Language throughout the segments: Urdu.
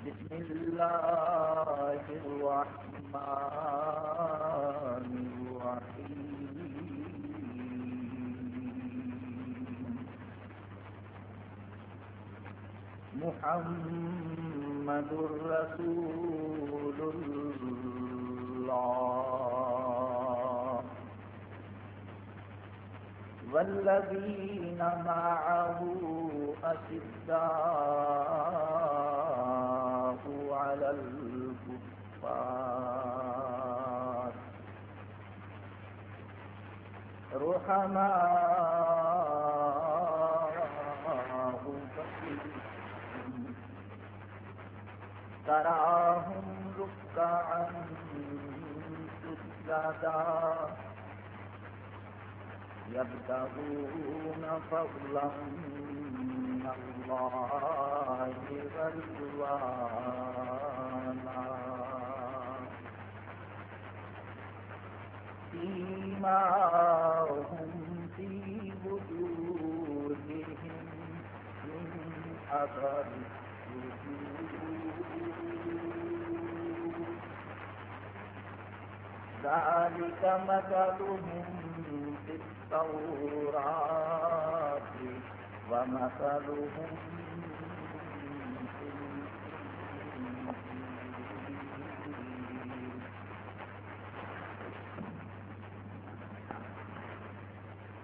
بسم الله الرحمن الرحيم. محمد رسول الله. والذين معه أشداء على الكفار رحماء تراهم ركعا سجدا. يبتغون فضلا من الله ورضوانا فيما هم في وجوههم من أثر ذلك مثلهم في التوراة ومثلهم في الإنجيل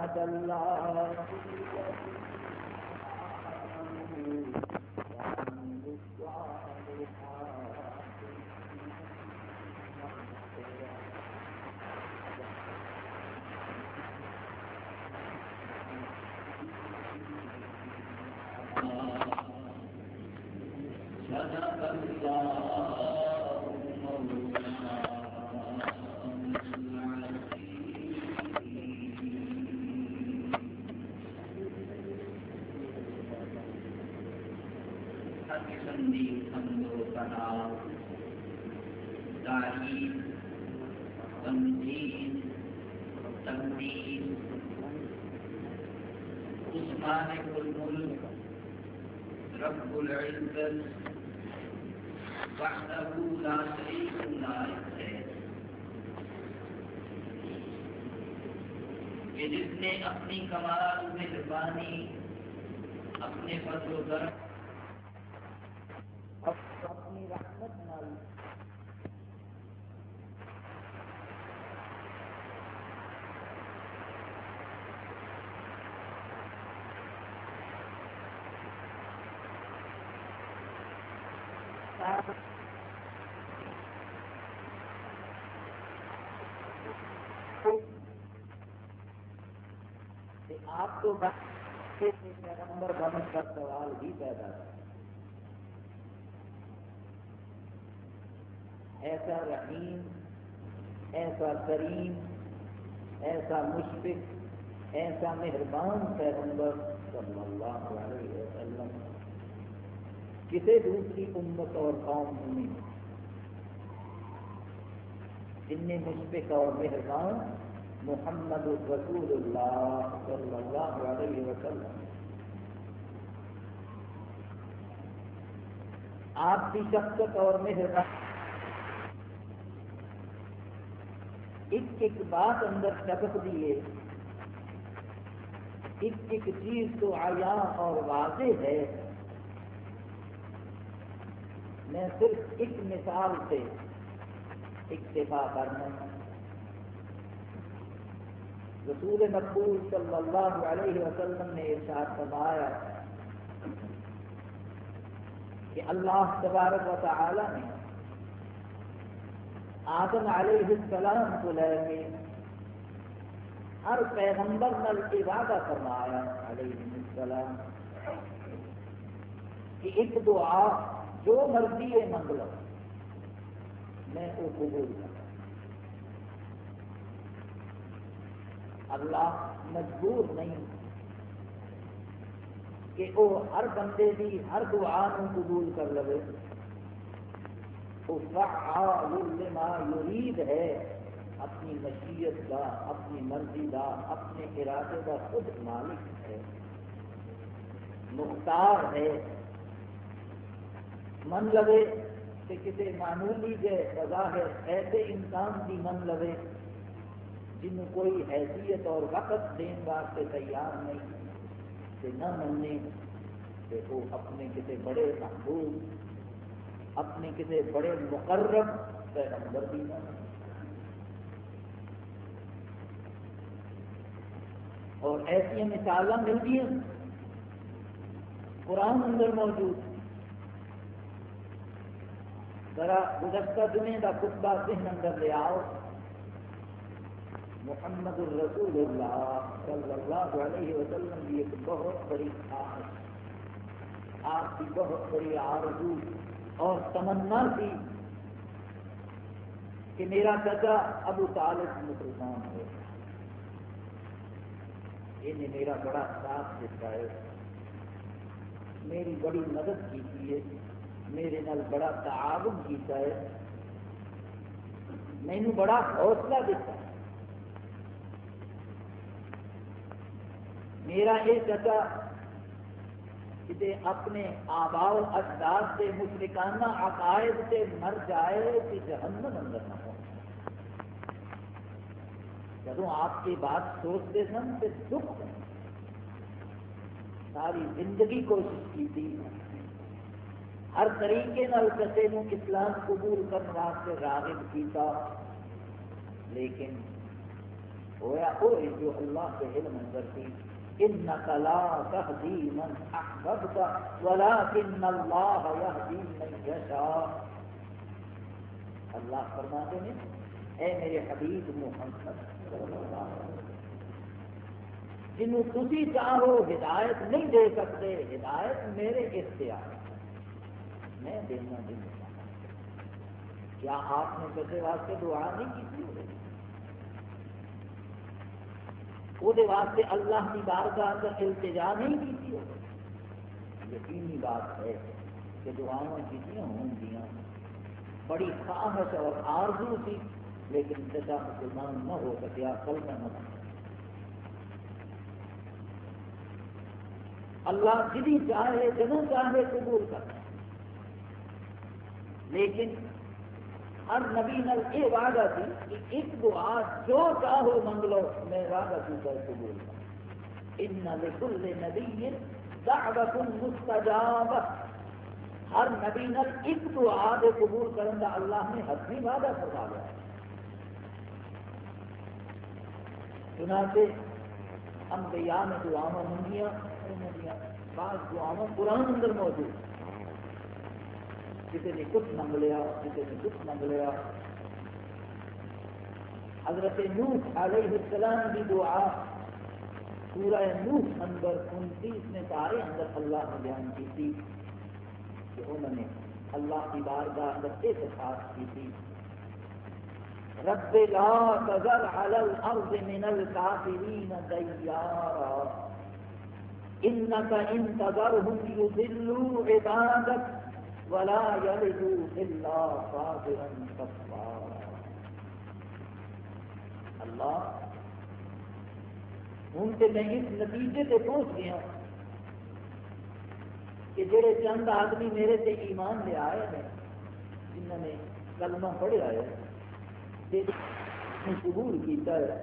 الضراء وعد الله الذين وعملوا الصالحات تعلیم تنظیم تنظیم اس مالک الملک رب العزت وحدہ لا شریک لا ہے کہ جس نے اپنی کمال مہربانی اپنے فضل و کرم اپنی رحمت نال آپ کو پیغمبر بننے کا مطلب سوال بھی پیدا ہے ایسا رحیم، ایسا کریم، ایسا مشفق، ایسا مہربان پیغمبر صلی اللہ علیہ وسلم۔ کسی دوسری امت اور قوم نہیں۔ جن مشفق اور مہربان محمد رسول اللہ صلی اللہ علیہ وسلم۔ آپ کی شخصت اور مہربان ایک ایک بات اندر سبق دیے ایک ایک چیز تو آیا اور واضح ہے۔ میں صرف ایک مثال سے اکتفا کرنا رسول مقبول صلی اللہ علیہ وسلم نے ارشاد فرمایا کہ اللہ تبارک و تعالی نے آدم علیہ السلام کو لے کے ہر پیغمبر نل ارادہ فرمایا علیہ السلام کہ ایک دعا جو مرضی ہے منگ لو، میں وہ قبول کر اللہ مجبور نہیں کہ وہ ہر بندے کی ہر دعا کو قبول کر لے وہ لما یرید ہے۔ اپنی مشیت کا اپنی مرضی کا اپنے ارادے کا خود مالک ہے۔ مختار ہے۔ من لگے کہ کسی معمولی کے بظاہر ایسے انسان کی من لگے جن کوئی حیثیت اور وقت دین واسطے تیار نہیں، کہ نہ مننے، کہ وہ اپنے کسی بڑے محبوب، اپنے کسی بڑے مقرب پیغمبر بھی نہ اور ایسی مثال ملتی ہیں، قرآن اندر موجود۔ ذرا گزشتہ دنیا کا خطبہ ذہن اندر لے آؤ۔ محمد الرسول اللہ صلی اللہ علیہ وسلم کی ایک بہت بڑی خواہش آپ کی بہت بڑی آرزو اور تمنا تھی کہ میرا چچا ابو طالب مسلمان ہو یہ میرا بڑا ساتھ دیتا ہے۔ میری بڑی مدد کی ہے۔ میرے نال بڑا تعاون کیتا ہے۔ مینو بڑا حوصلہ دیتا ہے۔ میرا یہ چچا کسی اپنے آباؤ اجداد سے، مشرکانہ عقائد سے مر جائے کہ جہنم اندر نہ ہو۔ جب آپ کی بات سوچتے سن تو دکھ ساری زندگی کوشش کی تھی۔ ہر طریقے کسی نے اسلام قبول کرنے واسطے راغب کیتا۔ لیکن ہوا وہ جو اللہ کے علم اندر تھی۔ انك لا تهدي من احببت ولكن الله يهدي من يشاء. اللہ فرماتے ہیں، اے میرے حبیب محمد، جنہوں تھی چاہو ہدایت نہیں دے سکتے، ہدایت میرے اختیار میں دینا دوں کیا آپ نے کسی واسطے دعا نہیں کی تھی؟ وہ واسطے اللہ کی بارگاہ کا التجا نہیں کی یقینی بات ہے کہ دعاؤں کی ہوں گیا بڑی خواہش اور آرزو تھی لیکن جگہ مسلمان نہ ہو سکیا کل کا نہ اللہ جدی چاہے جنوں چاہے قبول کر لیکن ہر نبی نل یہ وعدہ تھی کہ ایک دعا جو چاہو منگ لو، میں وعدہ کی کر قبول ان لکل نبی دعوت مستجاب ہر نبی نل ایک دعا دے قبول کرن دا اللہ نے حتمی وعدہ فرما لیا چنانچہ انبیاء نے دعاواں منگیاں بعض دعاواں قرآن اندر موجود۔ کسی نے کچھ منگ لیا، کسی نے کچھ منگ لیا۔ حضرت نوح علیہ السلام کی دعا سورہ نوح اندر انتیس میں پارے اندر اللہ نے بیان کی تھی کہ انہوں نے اللہ کی بارگاہ اندر ایک خاص کی تھی۔ رب لا تذر على الارض من الكافرين ديارا انك ان تذرهم يضلوا عبادك ولا يلدوا الا صابرا كفارا. اللہ ہوں تو میں اس نتیجے سے پہنچ گیا کہ جڑے چند آدمی میرے سے ایمان لے آئے ہیں، جنہوں نے کلمہ پڑھا ہے قبول کیتا ہے،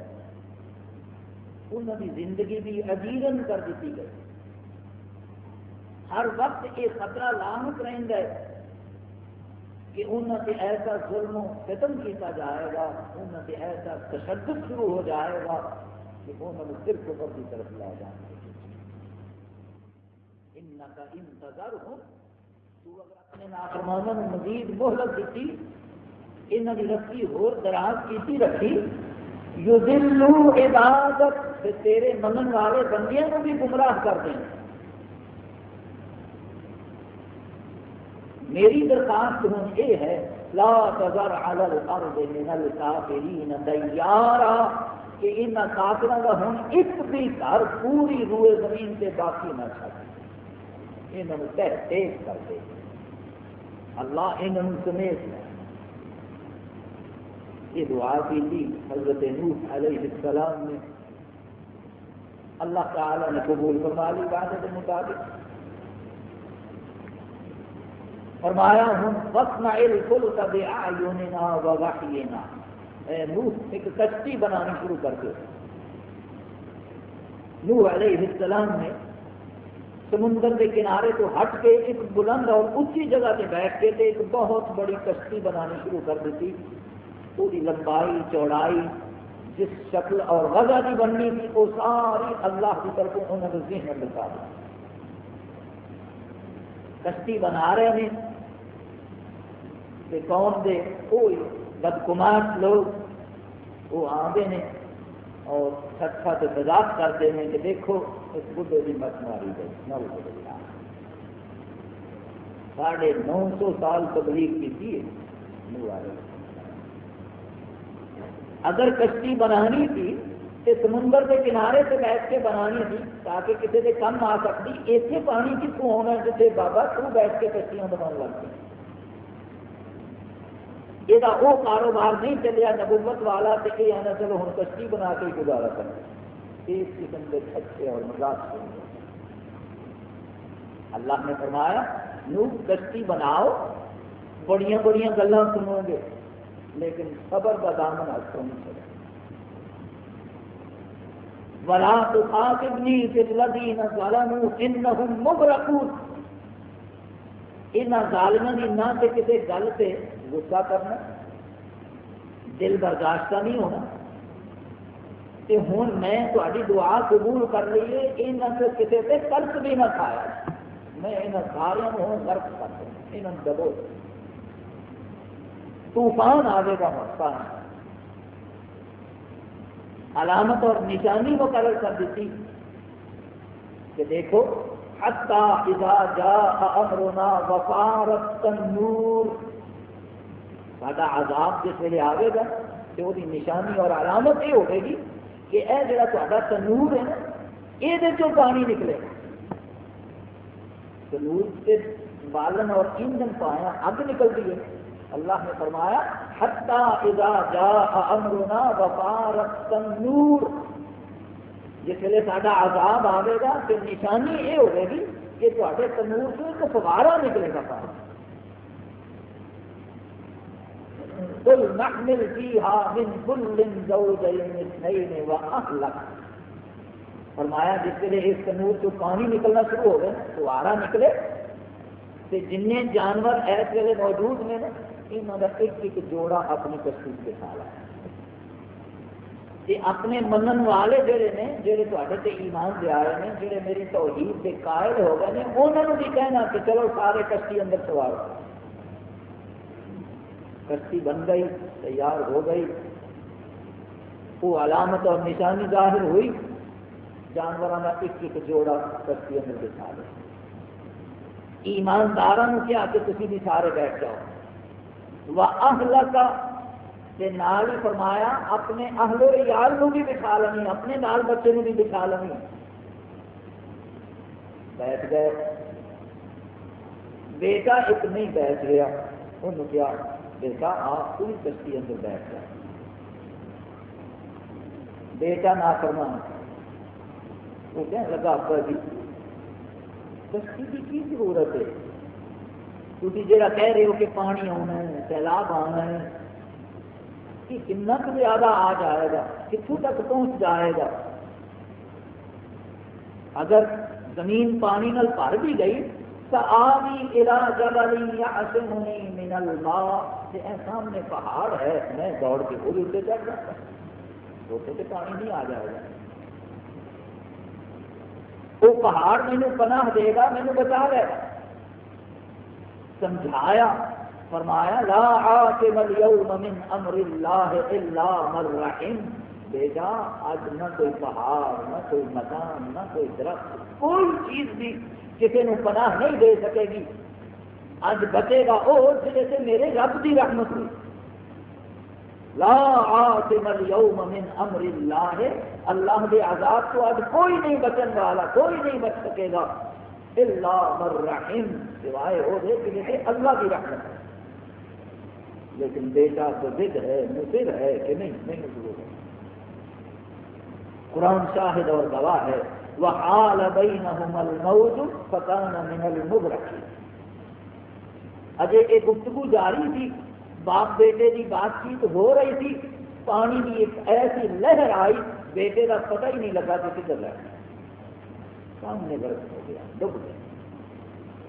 انہوں کی زندگی بھی عجیرن کر دیتی گئی ہر وقت یہ خطرہ لامت رہتا ہے کہ انہوں سے ایسا ظلم ختم کیا جائے گا انہوں سے ایسا تشدد شروع ہو جائے گا کہ انہوں نے صرف اوپر کی طرف لے جائیں گے ان کا انتظار ہو۔ تو اگر اپنے نافرمانوں نے مزید مہلت دیتی انہوں کی رسی ہو دراز کی رکھی یو دلو عبادت تیرے منن والے بندیاں کو بھی گمراہ کر دیں۔ میری درخواست ہوں یہ ہے، لا تذر علی الارض من الکافرین دیارا کہ ان کافروں کا ہوں ایک بھی گھر پوری روئے زمین سے باقی نہ چاہتے انہوں نے تیز کر دے۔ اللہ انہوں سمیت لے۔ یہ دعا کی تھی حضرت نوح علیہ السلام نے۔ اللہ تعالی نے قبول فرما لی بات کے مطابق۔ فرمایا ہوں فصنع الفلک نوح، ایک کشتی بنانی شروع کر دو۔ نوح علیہ السلام نے سمندر کے کنارے تو ہٹ کے ایک بلند اور اونچی جگہ سے بیٹھ کے ایک بہت بڑی کشتی بنانی شروع کر دیتی پوری لمبائی، چوڑائی، جس شکل اور غزہ کی بننی تھی، وہ ساری اللہ کی طرف انہوں نے ذہن بتا دی۔ کشتی بنا رہے ہیں۔ کہ کون دے؟ کوئی بدکماش لوگ۔ وہ آتے ہیں اور چھت چھت مزاق کرتے ہیں کہ دیکھو، اس بڈے کی مت ماری گئی۔ نو ساڑھے نو سو سال تبلیغ کی تھی۔ اگر کشتی بنانی تھی تو سمندر کے کنارے سے بیٹھ کے بنانی تھی تاکہ کسی کے کم آ سکتی۔ اتنے پانی کتوں ہونا جیسے بابا تو بیٹھ کے کشتیاں بنا لگتی یہ وہ کاروبار نہیں چلیا نبوت والا تو یہ آنا چلو ہوں کشتی بنا کے گزارا کرنا اس قسم کے سچے اور مزاق اللہ نے فرمایا، نو، کشتی بناؤ۔ بڑی بڑی گلیں سنو گے۔ لیکن خبر کا دامن ہاتھوں نہیں چلے ولا تو خاصنی الذين ظلموا انهم مغرقون۔ ان ظالموں کی نہ تے کسی گل سے غصہ کرنا، دل برداشت نہیں ہونا۔ تے ہوں میں تاری دعا قبول کر لیے یہاں سے کسی سے قرض بھی نہ کھایا۔ میں یہاں سارے ہوں غرق کر دوں یہاں دبو۔ طوفان آئے گا پانی علامت اور نشانی مقرر کر دیتی۔ کہ دیکھو، حتی اذا جاء امرنا وفارت تنور ساڈا عذاب جس ویلے آئے گا تو وہ نشانی اور علامت یہ ہوگی گی کہ اے جڑا تا تنور ہے نا یہ پانی نکلے گا۔ تنور سے بالن اور ایندھن پایا اگ نکلتی ہے اللہ نے فرمایا، حتی اذا جاء امرنا وفارت تنور۔ جس ویلے ساڈا عذاب آئے گا تو نشانی یہ ہوگی گی کہ تے تنور سے ایک فوارا نکلے گا پانی قل نحمل فيها من كل زوجين اثنين واهلك فرمایا، جس ویلے اس تنور تو پانی نکلنا شروع ہو گئے فوارا نکلے۔ تو جن جانور اس ویلے موجود نے یہاں کا ایک ایک جوڑا اپنی کشتی کے سال ہے اپنے منن والے جڑے نے، جڑے تے ایمان دے آئے ہیں جڑے میری توحید کے قائل ہو گئے ہیں انہوں نے بھی کہنا کہ چلو سارے کشتی اندر سوار ہو۔ کشتی بن گئی، تیار ہو گئی۔ وہ علامت اور نشانی ظاہر ہوئی۔ جانوروں کا ایک ایک جوڑا کشتی اندر بچھا لے۔ ایماندار کیا کہ تھی بھی سارے بیٹھ جاؤ۔ وہ اہل کا نال ہی فرمایا، اپنے اہل و یار نو بھی بٹھا لینی اپنے نال بچے نو بھی بٹھا لینی بیٹھ گئے۔ بیٹا ایک نہیں بیٹھ گیا، انہوں کیا بیٹا آپ پوری کشتی اندر بیٹھ گیا بیٹا نہ فرمان وہ کہنے لگا، ابا جی کشتی کی کی ضرورت ہے؟ کیونکہ جہاں کہہ رہے ہو کہ پانی آنا ہے، سیلاب آنا ہے، کہ کن زیادہ آ جائے گا کتوں تک پہنچ جائے گا۔ اگر زمین پانی نل بھر بھی گئی، تو آبی الا جبلی یعصمنی من الماء۔ کہ اے سامنے پہاڑ ہے، میں دوڑ کے وہ اتنے چڑھ جاتا روٹے سے پانی نہیں آ جائے گا۔ وہ پہاڑ مینو پناہ دے گا مینو بچا لے گا۔ سمجھایا، فرمایا، لا عاقب اليوم من امر اللہ الا من رحم۔ بیٹا آج نہ کوئی پہاڑ، نہ کوئی مکان، نہ کوئی درخت، کوئی چیز بھی کسی نے پناہ نہیں دے سکے گی۔ اج بچے گا وہ جیسے میرے رب کی رحمت ہوئی۔ لا عاصم اليوم من امر اللہ۔ اللہ کے عذاب تو آج کوئی نہیں بچن والا، کوئی نہیں بچ سکے گا۔ اللہ مرحم سوائے ہو دے کہ جیسے اللہ کی رحمت ہے۔ لیکن بیٹا، تو ضد ہے، مصر ہے کہ نہیں؟ نہیں مصر ہے۔ قرآن شاہد اور گواہ ہے۔ وہ آل بینہم الموت فکان من المبرکی اجے ایک گفتگو جاری تھی باپ بیٹے کی بات چیت ہو رہی تھی پانی کی ایک ایسی لہر آئی بیٹے کا پتہ ہی نہیں لگا کہ کدھر لگ سامنے غرق ہو گیا ڈب گیا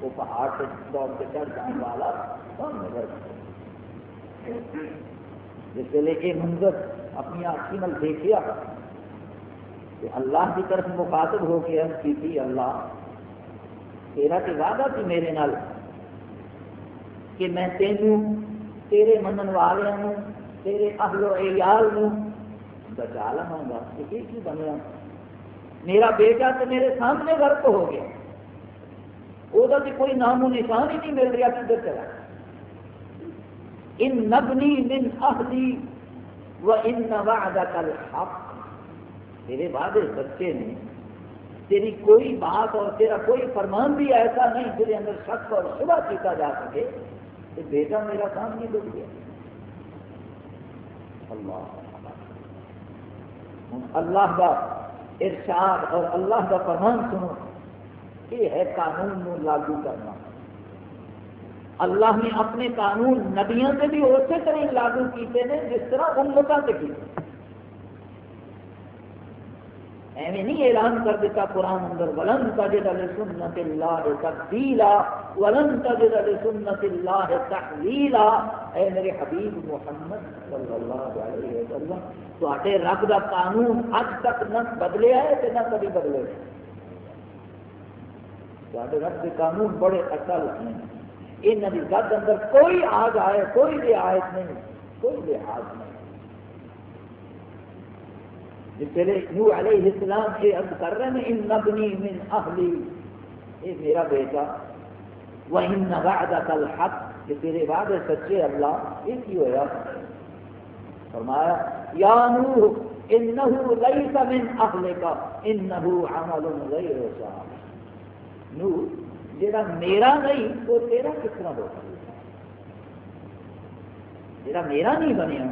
وہ پہاڑ سے دوڑ کے چڑھ جانے والا سامنے غرق ہو گیا جس ویلے یہ منظر اپنی آخری نل دیکھا کہ اللہ کی طرف مخاطب ہو کے عرض کی تھی اللہ تیرا تو وعدہ تھی میرے نال کہ میں تینوں، تیرے منن والوں تیرے اہل و عیال بچا لوا گا، کہ یہ کی بنیا میرا بیٹا تو میرے سامنے غرق ہو گیا۔ وہ کوئی نام و نشان ہی نہیں مل رہا کدھر چلا ان نبنی من اہلی و ان وعدک الحق تیرے بعد بچے نے تیری کوئی بات اور تیرا کوئی فرمان بھی ایسا نہیں جس اندر شک اور شبہ کیتا جا سکے کہ بیٹا میرا کام نہیں ڈب گیا اللہ۔ اللہ کا ارشاد اور اللہ کا فرمان سنو۔ یہ ہے قانون کو لاگو کرنا۔ اللہ نے اپنے قانون نبیوں سے بھی اسی طرح لاگو کیتے ہیں جس طرح امتوں سے کیتے ایویں نہیں اعلان کر دیتا، قرآن اندر ولن تجد لسنت اللہ تبدیلا، ولن تجد لسنت اللہ تحویلا۔ اے میرے حبیب محمد صلی اللہ علیہ وسلم تے رب کا قانون اج تک نہ بدلیا ہے کہ نہ کبھی بدلے۔ تے رب کے قانون بڑے اصل ہیں۔ یہاں کی گد اندر کوئی آگ آئے، کوئی لحاظ نہیں، کوئی لحاظ نہیں۔ جس ویلے نو علیہ السلام یہ عرض کر رہے ہیں ان نبنی من اہلی۔ یہ میرا بیٹا وہ ان وعدک الحق۔ کہ تیرے وعدے سچے اللہ، یہ کی ہوا فرمایا، یا نوح انه ليس من اهلك انه عمل غير صالح۔ نوح جڑا میرا نہیں، وہ تیرا کس طرح ہو جڑا میرا نہیں بنیا،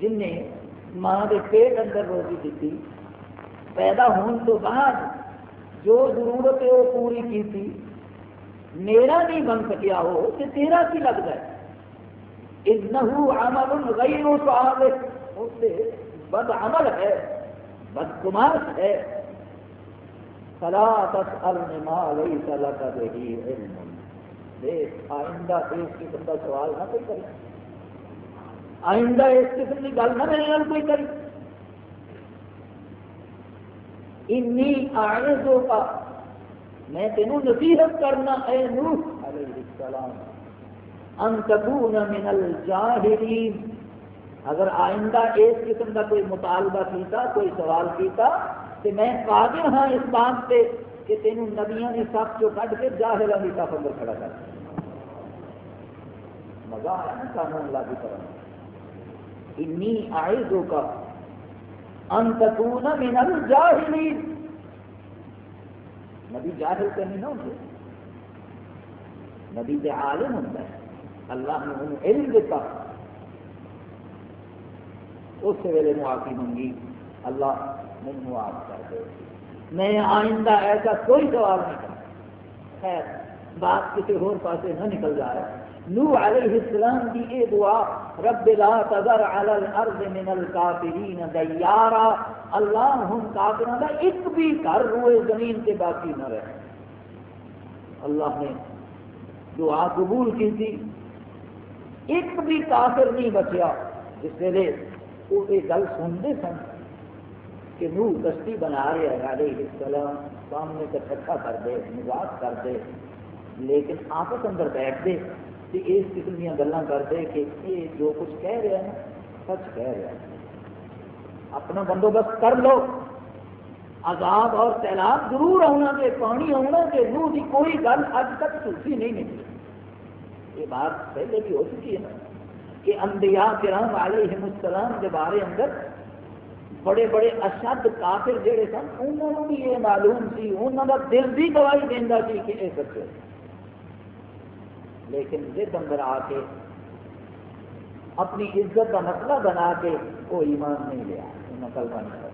جن نے ماں کے پیٹ اندر روزی دیتی، پیدا ہونے تو بعد جو ضرورت ہے وہ پوری کی تھی میرا نہیں بن سکیا ہو کہ تیرا کی لگتا ہے انہو عمل غیر صاحب اس سے بد عمل ہے بد گماش ہے۔ فلا تسألن ما ليس لك به علم۔ دیکھ، آئندہ اس قسم کا سوال نہ کوئی کرے۔ آئندہ اس قسم کی گل نہ میرے کوئی کری انی آئے کا میں تینوں نصیحت کرنا اے نوح علیہ السلام۔ ان تکون من الجاہلین۔ اگر آئندہ اس قسم کا کوئی مطالبہ کیتا، کوئی سوال کیتا تو میں قادر ہاں اس بات پہ کہ تینوں نبیاں نے سب چو کٹ کے جاہلہ کی صف اندر کھڑا کر مزہ آیا نا قانون لاگو کرنا انی آئزو کا ان تکون من الجاہلین نبی جاہل تو نہیں نہ ہوتے نبی دے عالم ہوتا ہے اللہ نے انہوں علم دیتا. اس ویلے معافی منگی اللہ مجھے معاف کر دے. میں آئندہ ایسا کوئی سوال نہیں کرتا خیر، بات کسی اور پاسے نہ نکل جا جائے. نو علیہ السلام کی اے دعا، رب لا تذر علی الارض من الکافرین دیارا، اللہ ہم کافران دا ایک بھی گھر روئے زمین کے باقی نہ رہے. اللہ نے دعا قبول کی تھی۔ ایک بھی کافر نہیں بچیا۔ جس ویلے وہ یہ گل سنتے سن کہ نو کشتی بنا رہے ہیں علیہ السلام۔ سامنے سے اکٹھا کر دے مزاق کر دے، لیکن آپس اندر بیٹھ دے۔ کہ اس قسم دیا گلیں کرتے کہ یہ جو کچھ کہہ رہا ہے سچ کہہ رہا ہے اپنا بندوبست کر لو۔ عذاب اور سیلاب ضرور آنا کہ پانی آنا کہ روح کی کوئی گل اج تک جھوٹھی نہیں نکلی یہ بات پہلے بھی ہو چکی ہے نا کہ انبیاء کرام علیہ السلام کے بارے اندر بڑے بڑے اشد کافر جڑے سن، انہوں نے بھی یہ معلوم سی، انہوں کا دل بھی گواہی دینا سی کہ یہ سچے لیکن جس اندر آ کے اپنی عزت کا مسئلہ بنا کے وہ ایمان نہیں لیا نقل بن کر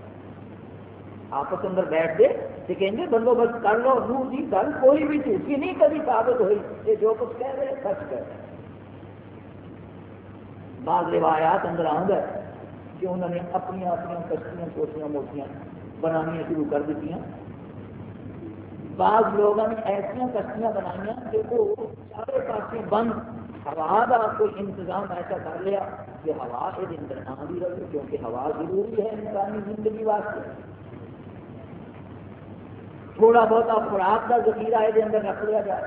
آپس اندر بیٹھ گئے تو کہیں بندوبست کر لو نو جی گل کوئی بھی جھوٹی نہیں، کبھی ثابت ہوئی یہ جو کچھ کہہ رہے سچ کہہ رہے بعض روایات اندر آ گئے کہ انہوں نے اپنی اپنی کشتیاں چھوٹیاں موٹیاں بنانی شروع کر دیتی بعض لوگوں نے ایسا کشتیاں بنائی کہ وہ چارے پاس بند ہوا کا کوئی انتظام ایسا کر لیا کہ ہوا یہ اندر نہ بھی رہے کیونکہ ہوا ضروری ہے انسانی زندگی واسطے۔ تھوڑا بہت خوراک کا ذخیرہ یہ اندر رکھ لیا جائے۔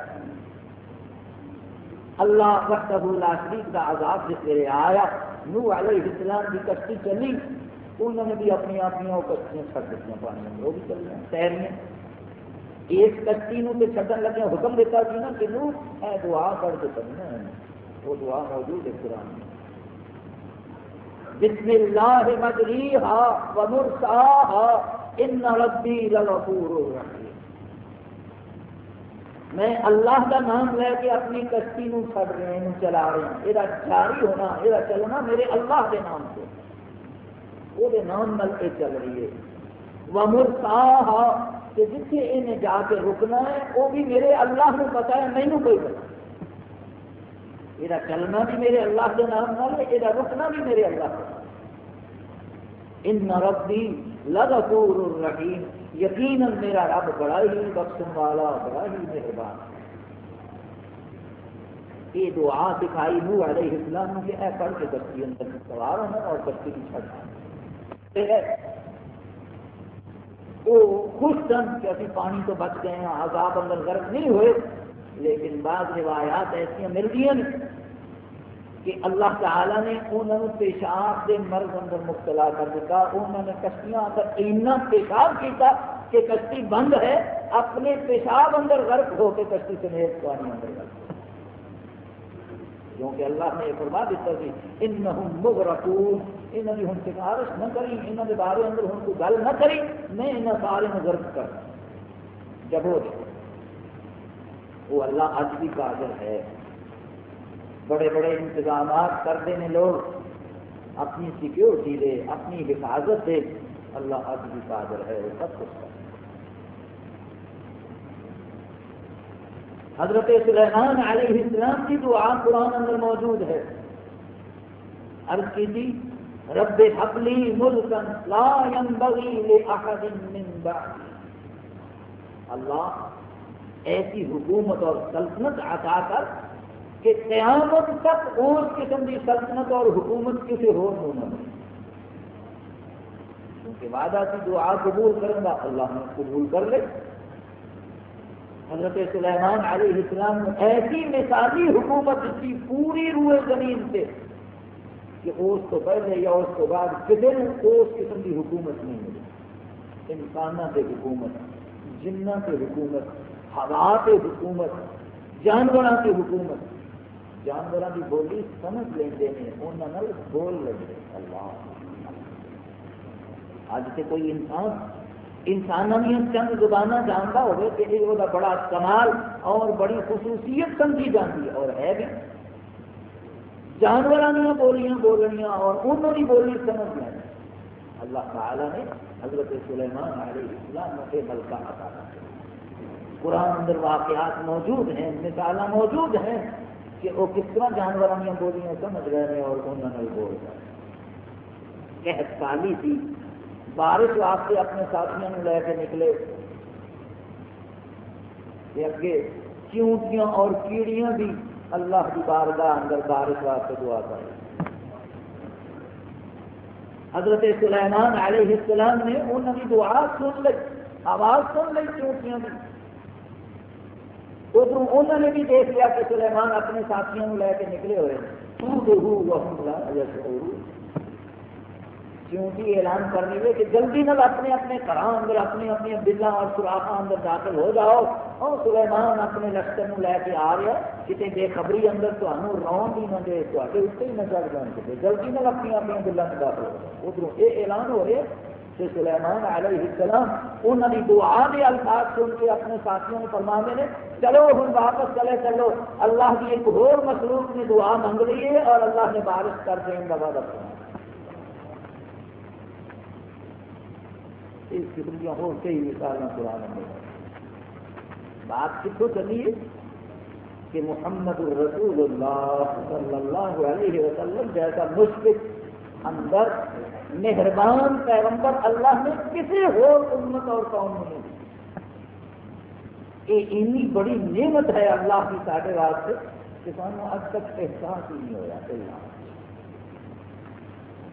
اللہ وقت لا شریف کا عذاب جس ویلے آیا نو علیہ السلام کی کشتی چلی، انہوں نے بھی اپنی اپنی کشتیاں چھڑ دیتی پانی وہ بھی چلی تیریاں اس کشتی نو چڈن لگے، حکم دیتا سی نا کہ اے دعا پڑھ کے کرنا وہ دعا موجود ہے قرآن میں۔ بسم اللہ مجریہا و مرساہا، ان ربی لغفور الرحیم۔ میں اللہ کا نام لے کے اپنی کشتی نو چھڑ رہے ہیں چلا رہے ہیں۔ یہ جاری ہونا یہ چلنا میرے اللہ کے نام سے۔ وہ نام مل کے چل رہی ہے۔ ومرساہا کہ جتنے انہیں جا کے رکنا ہے، وہ بھی میرے اللہ کو پتا ہے مینو کوئی پتا یہ چلنا بھی میرے اللہ کے نام نال ہے یہ رکنا بھی میرے اللہ ان ربی لغفور الرحیم، یقینا میرا رب بڑا ہی بخشن والا، بڑا ہی مہربان۔ یہ دعا دکھائی نو علیہ السلام کہ اے پڑھ کے کشتی اندر سوار ہونا اور کشتی کی چھڑنا وہ خوش سن کہ ابھی پانی تو بچ گئے ہیں، عذاب اندر غرق نہیں ہوئے۔ لیکن بعض روایات ایسا ملتی ہیں کہ اللہ تعالی نے انہوں نے پیشاب کے مرض اندر مبتلا کر دیتا انہوں نے کشتیاں اندر اتنا پیشاب کیتا کہ کشتی بند ہے۔ اپنے پیشاب اندر غرق ہو کے کشتی سمیت پانی اندر غرق کیونکہ اللہ نے فرما دیتا کہ انہم مغرقون۔ انہوں نے ہن سفارش نہ کری انہوں نے بارے اندر ہن کوئی گل نہ کری، میں انہوں سارے غرق کر جب وہ اللہ اج بھی قادر ہے۔ بڑے بڑے انتظامات کرتے ہیں لوگ۔ اپنی سیکورٹی دے، اپنی حفاظت دے۔ اللہ اج بھی قادر ہے، وہ سب کچھ کر حضرت سلیمان علیہ السلام کی دعا قرآن اندر موجود ہے۔ عرض کی تھی رب حبلی ملکن لا ينبغي لأحد من بعدی اللہ ایسی حکومت اور سلطنت عطا کر کہ قیامت تک اس قسم کی سلطنت اور حکومت کسی ہو ہونا کیونکہ وعدہ کی دعا قبول کروں گا، اللہ نے قبول کر لے. حضرت سلیمان علیہ السلام نے ایسی مثالی حکومت کی پوری روئے زمین سے کہ اس کو پہلے یا اس کو بعد کسی اس قسم کی حکومت نہیں ملی انسانوں کی حکومت جنہ کی حکومت ہوا کی حکومت جانوروں کی حکومت۔ جانوروں کی بولی سمجھ لیں انہوں بول لیں اللہ۔ اج سے کوئی انسان انسانوں کی چند زبان جانتا ہوگا کہ یہ وہ بڑا کمال اور بڑی خصوصیت سمجھی جاتی ہے۔ اور ہے بھی۔ جانوروں دیا بولیاں بولنیاں اور انہوں کی بولی سمجھ لیں اللہ تعالی نے حضرت سلیمان علیہ السلام کے ملکہ عطا کیا قرآن اندر واقعات موجود ہیں مثال موجود ہیں کہ وہ کس طرح جانوروں دیا بولیاں سمجھ رہے ہیں اور انہوں نے بول رہے قحط کالی تھی۔ بارش واسطے اپنے ساتھیوں نے لے کے نکلے۔ اگے چونٹیاں اور کیڑیاں بھی اللہ کی بارگاہ اندر بارش واسطے دعا کر حضرت سلیمان علیہ السلام نے انہوں کی دعا سن لی، آواز سن لی چوٹیاں بھی ادھر انہوں نے بھی دیکھ لیا کہ سلیمان اپنے ساتھیوں لے کے نکلے ہوئے تو چونٹی اعلان کرنی ہے کہ جلدی نال اپنے اپنے گھر اندر، اپنی اپنی بلا اور سوراخا اندر داخل ہو جاؤ۔ اور سلیمان اپنے لشکر لے کے آ رہا کتنے بے خبری اندر تمہیں رون بھی نہ دے تے اتنے ہی نہ چڑھ جان کے جلدی نال اپنی اپنی بلان میں داخل ہو ادھر یہ اعلان ہو رہا کہ سلیمان علیہ السلام انہوں نے دعا کے الفاظ سن کے اپنے ساتھیوں نے فرما نے چلو ہوں واپس چلے چلو۔ اللہ کی ایک اور مخلوق نے دعا منگ لی ہے اور اللہ نے بارش کر دیں کا وعدہ کرنا اس قسم کی اور کئی مثال قرآن میں بات کتوں چلی ہے کہ محمد الرسول اللہ صلی اللہ علیہ وسلم جیسا مشکل اندر مہربان پیغمبر اللہ نے کسی اور امت اور قوم میں نہیں۔ یہ اینی بڑی نعمت ہے اللہ کی سارے واسطے کہ سانو اب تک احساس ہی نہیں ہوا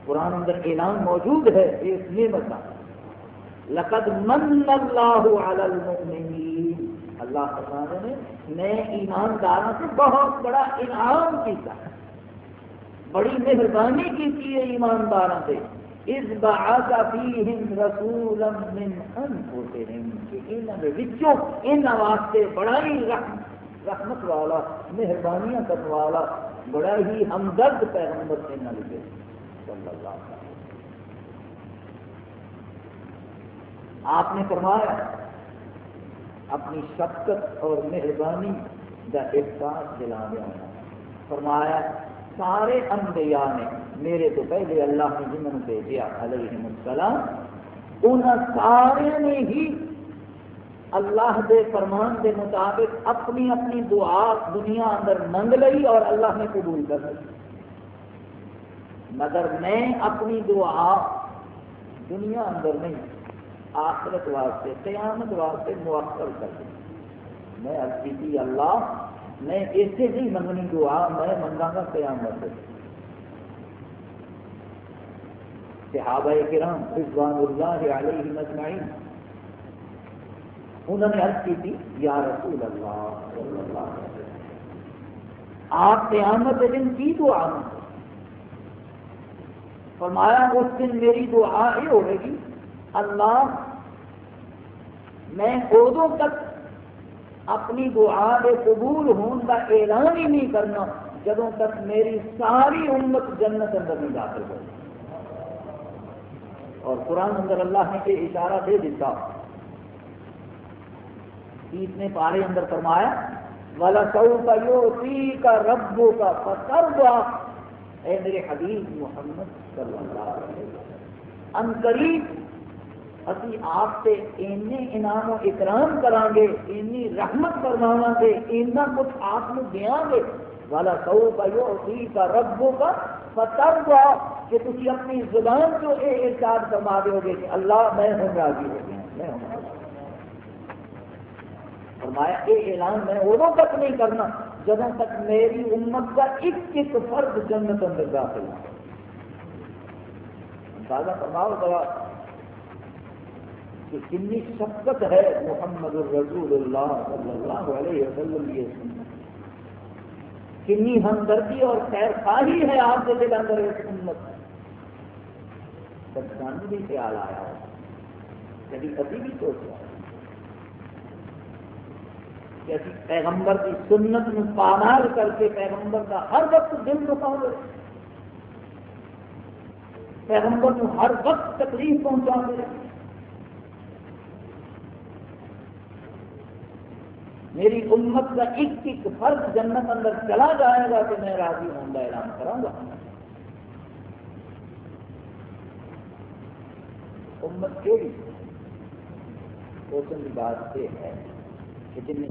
قرآن اندر اعلان موجود ہے اس نعمت کا۔ لقد من اللہ علی المؤمنین۔ اللہ فرمانے نے میں ایمانداروں سے بہت بڑا انعام کیتا بڑی مہربانی کی ہے ایمانداروں سے۔ اس بعث فیہم رسولا من انفسہم، کہ انہاں دے وچوں، انہاں واسطے بڑا ہی رحمت والا، مہربانیاں کرنے والا، بڑا ہی ہمدرد پیغمبر انہاں لے صلی اللہ علیہ وسلم۔ آپ نے فرمایا، اپنی شفقت اور مہربانی کا احساس دلا دیا فرمایا، سارے انبیاء نے میرے تو پہلے اللہ نے جنہوں بھیجا علیہ السلام ان سارے نے ہی اللہ دے فرمان دے مطابق اپنی اپنی دعا دنیا اندر منگ لئی اور اللہ نے قبول کر لی مگر میں اپنی دعا دنیا اندر نہیں آخرت واسطے، قیامت واسطے مؤخر کر دیں۔ میں ارضی تھی، اللہ، میں اسے نہیں منگنی دعا، میں منگا گا قیامت صحابہ کرام رضوان اللہ علیہ مجمعین، انہوں نے عرض کی تھی، یا رسول اللہ صلی اللہ علیہ وسلم، آپ قیامت دن کی دعا فرمایا، اس دن میری دعا یہ ہوئے گی اللہ، میں ادو تک اپنی دعا کے قبول ہونے کا اعلان ہی نہیں کرنا جدوں تک میری ساری امت جنت اندر نہیں داخل ہو۔ اور قرآن اندر اللہ نے یہ اشارہ دے دیتا۔ تیس نے پارے اندر فرمایا والا سو کا یو تی کا ربو کا پتر اے میرے حبیب محمد صلی اللہ علیہ وسلم، ان قریب ابھی آپ سے اینے انعام و اکرام کران گے اینی رحمت فرماوا گے اینا کچھ آپ کو دیا گے والا سو کا یو اسی کا ربو کا فتر ہوا کہ تھی اپنی زبان جو یہ ارشاد فرما دو گے کہ اللہ میں ہوں راضی ہو گیا میں ہوں فرمایا یہ اعلان میں ادو تک نہیں کرنا جب تک میری امت کا ایک ایک فرد جنت اندر داخل اندازہ فرماؤ ذرا کہ کنی شفقت ہے محمد الرسول اللہ صلی اللہ علیہ وسلم کی سنت ہمدردی اور خیر خواہی ہے آپ کے دل اندر اس امت سن بھی خیال آیا کبھی یعنی کبھی بھی سوچا کہ اسی پیغمبر کی سنت میں پامال کر کے پیغمبر کا ہر وقت دل رکا دے۔ پیغمبر کو ہر وقت تکلیف پہنچا دے۔ میری امت کا ایک ایک فرد جنت اندر چلا جائے گا کہ میں راضی ہوں گا اعلان کروں گا۔ امت کے سوچنے کی بات یہ ہے کہ جن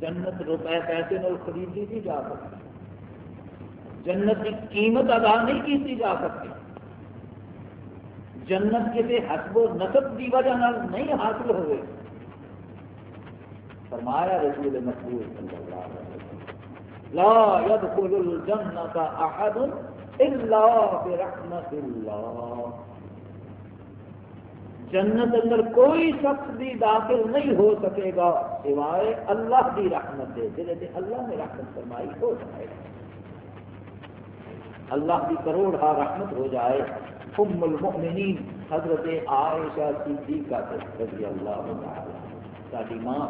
جنت روپے پیسے نال خریدی نہیں جا سکتی جنت کی قیمت ادا نہیں کی جا سکتی۔ جنت کسی حسب و نسب کی وجہ نہیں حاصل ہوئے۔ فرمایا رسول مقبول صلی اللہ علیہ وسلم، لا يدخل الجنة احد برحمت اللہ۔ جنت اندر کوئی شخص بھی داخل نہیں ہو سکے گا سوائے اللہ کی رحمت دے جی اللہ نے رحمت فرمائی، ہو جائے اللہ کی کروڑ ہا رحمت ہو جائے۔ ام المؤمنین، حضرت عائشہ صدیقہ رضی اللہ تعالی ساری ماں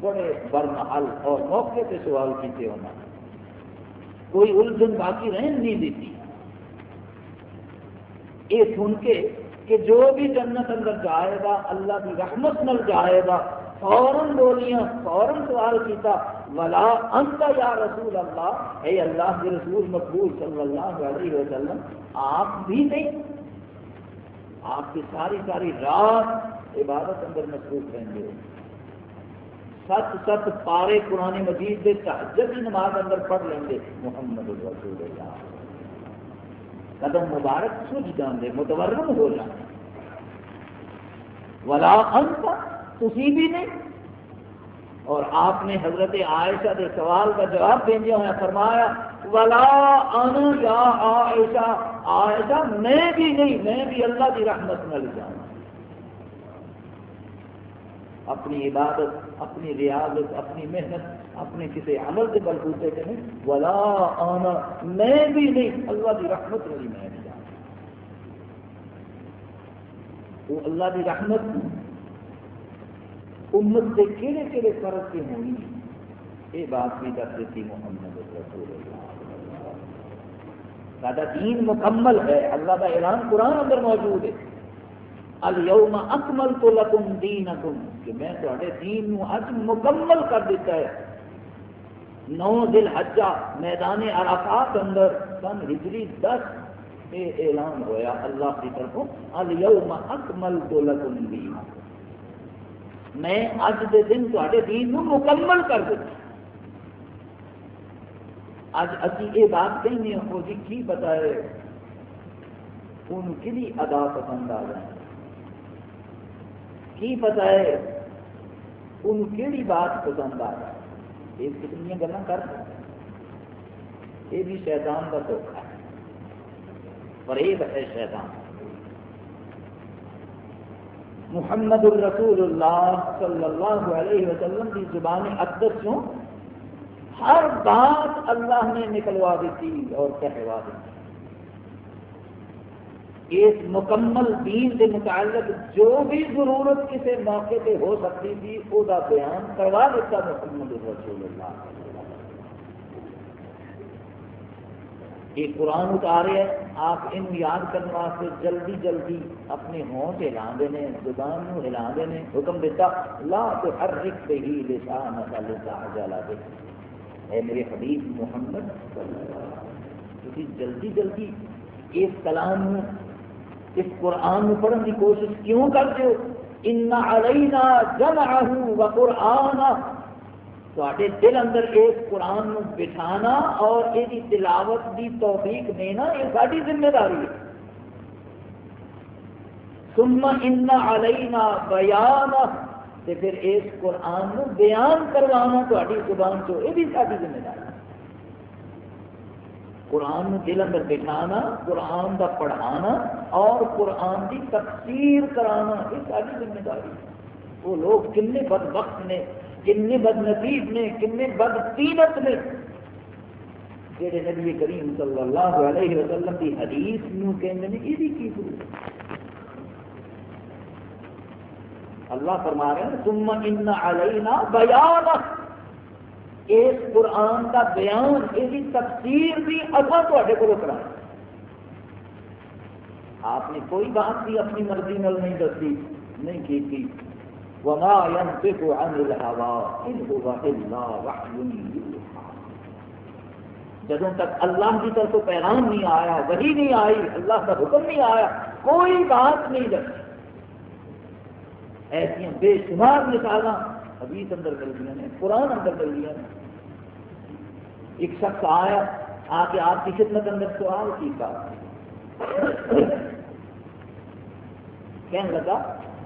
بڑے برمحل اور موقع سے سوال کیتے ہونا کوئی الجھن باقی رہن نہیں دیتی۔ یہ سن کے کہ جو بھی جنت اندر جائے گا، اللہ کی رحمت مل جائے گا۔ فوراً بولیاں، فوراً سوال کیتا، ولا انت یا رسول اللہ اے اللہ کے رسول مقبول صلی اللہ علیہ وسلم، آپ بھی نہیں۔ آپ کی ساری ساری رات عبادت اندر مصروف رہیں گے ست ست پارے قرآن مجید کے تحجد کی نماز اندر پڑھ لیں گے۔ محمد رسول اللہ۔ قدم مبارک سج جانے متورم ہو جانے ولا انت تھی بھی نہیں۔ اور آپ نے حضرت عائشہ کے سوال کا جواب دیں ہوا فرمایا، ولا ان یا عائشہ۔ عائشہ، میں بھی نہیں، میں بھی اللہ کی رحمت مل جاؤں اپنی عبادت اپنی ریاضت، اپنی محنت، اپنے کسی عمل کے بل پوچھے کہ نہیں ولا آنا، میں بھی نہیں، اللہ کی رحمت والی میں بھی جانا وہ اللہ کی رحمت امت سے کہڑے کہڑے فرق کے ہونی یہ بات بھی کر دیتی محمد رسول اللہ۔ سارا دین مکمل ہے، اللہ کا اعلان قرآن اندر موجود ہے۔ الیوم اکمل تو لکم دینکم کہ میں تے دین نو اج مکمل کر دیتا ہے۔ نو دل حجہ میدان عرفات اندر سن ہجری دس یہ اعلان ہویا اللہ کی طرف الیوم اکمل تو لکم دینکم میں اج دے دن تے دین نو مکمل کر دیتا اج اسی یہ بات کہیں ہاں، وہ جی کی پتا ہے؟ ان کی ادا پسند آ جائے کی پتا ہے؟ ان کیڑی بات پسند آ یہ کتنی گلا کر یہ بھی شیطان کا دھوکھا ہے۔ فریب ہے شیطان۔ محمد الرسول اللہ صلی اللہ علیہ وسلم کی زبان اقدس ہر بات اللہ نے نکلوا دیتی اور کہوا دیتی۔ اس مکمل دین کے متعلق جو بھی ضرورت کسی موقع پہ ہو سکتی تھی وہ بیان کروا دیتا محمد رسول اللہ یہ قرآن اتارے ہیں، آپ ان یاد کرنے واسطے جلدی جلدی اپنے ہونٹ ہلا دینے زبان نو ہلا دینے حکم دیتا، لا تو ہر رک پہ ہی لسان لسا جلا دے اے میرے حبیب محمد تھی جلدی جلدی اس کلام اس قرآن پڑھنے کی کوشش کیوں کرتے ہو؟ ان علینا جمعہ و قرآن تے دل اندر اس قرآن نو بٹھانا اور یہ تلاوت دی توفیق دینا، یہ ساری ذمہ داری ہے۔ ثم ان علینا بیان تے پھر اس قرآن نو بیان کروانا تاری زبان چو، یہ بھی ساری ذمہ داری قرآن دل اندر بٹھانا، قرآن کا پڑھانا اور قرآن کی تفسیر کرانا، یہ ساری ذمہ داری وہ لوگ کن بد وقت نے کن بد نصیب نے کن بد قیمت نے۔ جہے نبی کریم صلی اللہ علیہ وسلم کی حدیث نو کہنے نے، یہ کی ضرورت اللہ فرما رہے ہیں، ثم ان علینا بیان اس قرآن کا بیان یہ تفسیر بھی اصل تے کو کرا۔ آپ نے کوئی بات بھی اپنی مرضی نل نہیں دسی، نہیں کی تھی وما ينطق عن الهوى ان هو الا وحي جدوں تک اللہ کی طرف پیغام نہیں آیا وہی نہیں آئی، اللہ کا حکم نہیں آیا، کوئی بات نہیں دسی۔ ایسی بے شمار مثال حدیث اندر کر دیا نے، قرآن اندر کر دیا نے۔ ایک شخص آیا، آ کے آپ کی خدمت اندر سوال کیا کہنے لگا،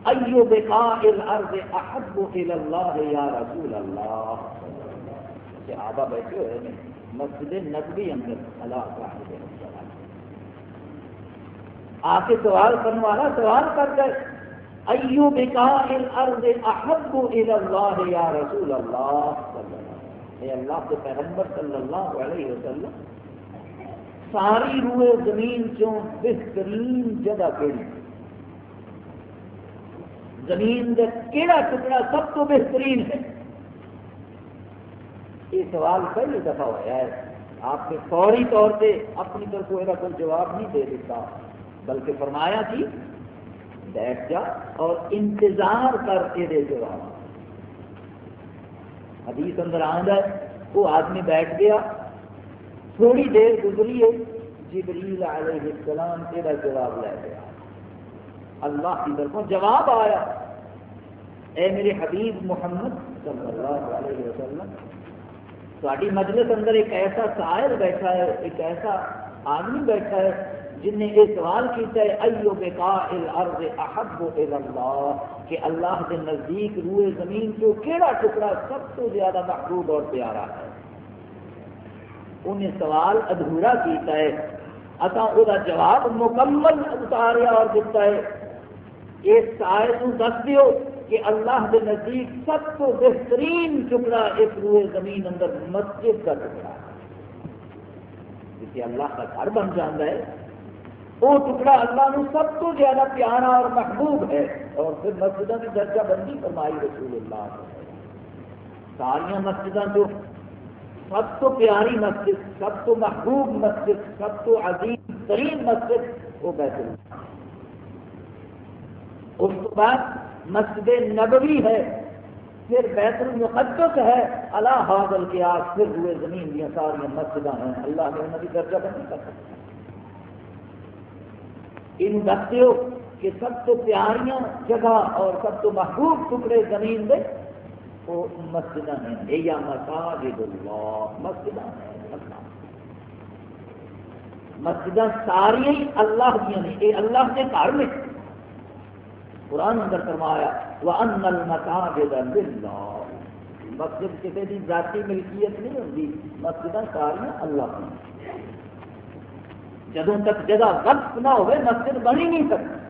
ایو بقاء الارض احب الى اللہ یا رسول اللہ۔ صحابہ بیٹھے ہوئے ہیں، مسجد نبی اندر، اللہ صاحب آ کے سوال کرنے والا سوال کر گئے ایو بکاء الارض احب الى اللہ یا رسول اللہ صلی اللہ اے اللہ کے پیغمبر صلی اللہ علیہ وسلم. ساری روئے زمین چوں بہترین جگہ کیڑی؟ زمین کا کیڑا ٹکڑا سب تو بہترین ہے؟ یہ سوال پہلی دفعہ ہوا ہے۔ آپ نے فوری طور پہ اپنی طرف کوئی جواب نہیں دے دیتا، بلکہ فرمایا تھی بیٹھ جا اور انتظار کر کے جواب حدیث اندر آد ہے، وہ آدمی بیٹھ گیا، تھوڑی دیر گزری ہے جبریل علیہ السلام تیرا جواب لے گیا اللہ کی طرف جواب آیا۔ اے میرے حبیب محمد صلی اللہ علیہ وسلم تاری مجلس اندر ایک ایسا سائر بیٹھا ہے، ایک ایسا آدمی بیٹھا ہے جن نے یہ سوال کیا ہے، ایو بکا الارض احب اللہ؟ کہ اللہ کے نزدیک روئے زمین کو کیڑا ٹکڑا سب سے زیادہ محبوب اور پیارا ہے؟ انہیں سوال ادھورا کیتا ہے۔ اتا وہ جواب مکمل اتاریا اور دیتا ہے۔ اس سائے کو دس دیو کہ اللہ کے نزدیک سب تو بہترین ٹکڑا اس روئے زمین اندر مسجد کا ٹکڑا ہے۔ جسے اللہ کا گھر بن جانا ہے وہ ٹکڑا اللہ نو سب تو زیادہ پیارا اور محبوب ہے۔ اور پھر مسجدوں کی درجہ بندی فرمائی رسول اللہ ساریا مسجدوں جو سب تو پیاری مسجد، سب تو محبوب مسجد، سب تو عظیم ترین مسجد، وہ بیت اللہ اس کے بعد مسجد نبوی ہے، پھر بیت المقدس ہے۔ اللہ حاضل کے آس پھر ہوئے زمین دیا ساری مسجد ہیں۔ اللہ نے انہوں کی درجہ بندی کر سکتا ان دستے ہو کہ سب تو پیاریاں جگہ اور سب تو محبوب ٹکڑے زمین دے وہ مسجد ہیں۔ یا مساجد اللہ مسجد مسجد ساری اللہ۔ دیا نے یہ اللہ کے گھر میں۔ قرآن اندر فرمایا وہ ان المساجد للہ مسجد کسی کی ذاتی ملکیت نہیں ہوتی مسجد ساری اللہ کی جدوں تک جگہ وقت نہ ہوئے، مسجد بنی نہیں سکتی۔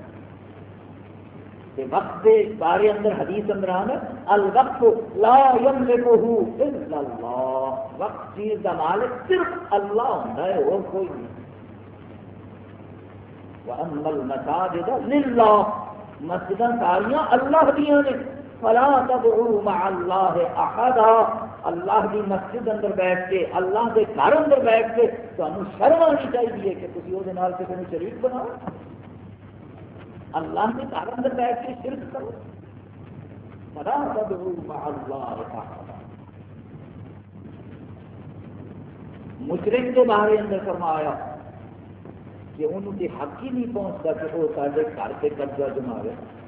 وقت کے بارے اندر حدیث اندر آنا، الوقت لا يملكه الا اللہ۔ وقت چیز کا مالک صرف اللہ ہوتا ہے، اور کوئی نہیں۔ وَأَمَّا الْمَسَاجِدَ لِلَّهِ۔ مسجد ساریاں اللہ دیا نے۔ فلا تدعو مع اللہ احدا اللہ کی مسجد اندر بیٹھ کے، اللہ کے گھر اندر بیٹھ کے تمہیں شرم آنی چاہیے کہ تھی وہ کسی نے شریک بناؤ۔ اللہ کے گھر اندر بیٹھ کے شرک کرو۔ فلا تدعو اللہ مشرق کے بارے اندر فرمایا کہ انہوں کے حق ہی نہیں پہنچتا کہ وہ سارے گھر سے قبضہ جما رہے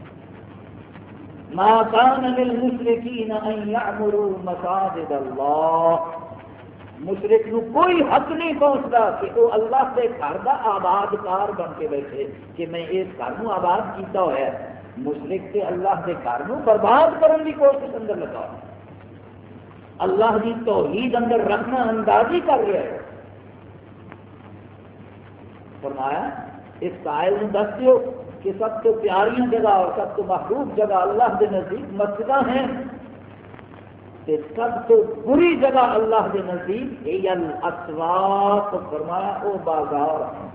ما كان للمشركين ان يعمروا مساجد الله. مشرق نو کوئی حق نہیں پہنچتا کہ وہ اللہ کے گھر کا آباد کار بن کے بیٹھے کہ میں اس گھر نو آباد کیتا ہوا ہے۔ مشرق سے اللہ کے گھر نو برباد کرنے کی کوشش اندر لگا اللہ کی توحید اندر رکھنا اندازی کر رہے ہے فرمایا، اس سائل دس دیو۔ کہ سب تو پیاری جگہ اور سب تو محبوب جگہ اللہ کے نزدیک مسجد ہیں۔ کہ سب تو بری جگہ اللہ کے نزدیک اسواق فرمایا وہ بازار ہیں۔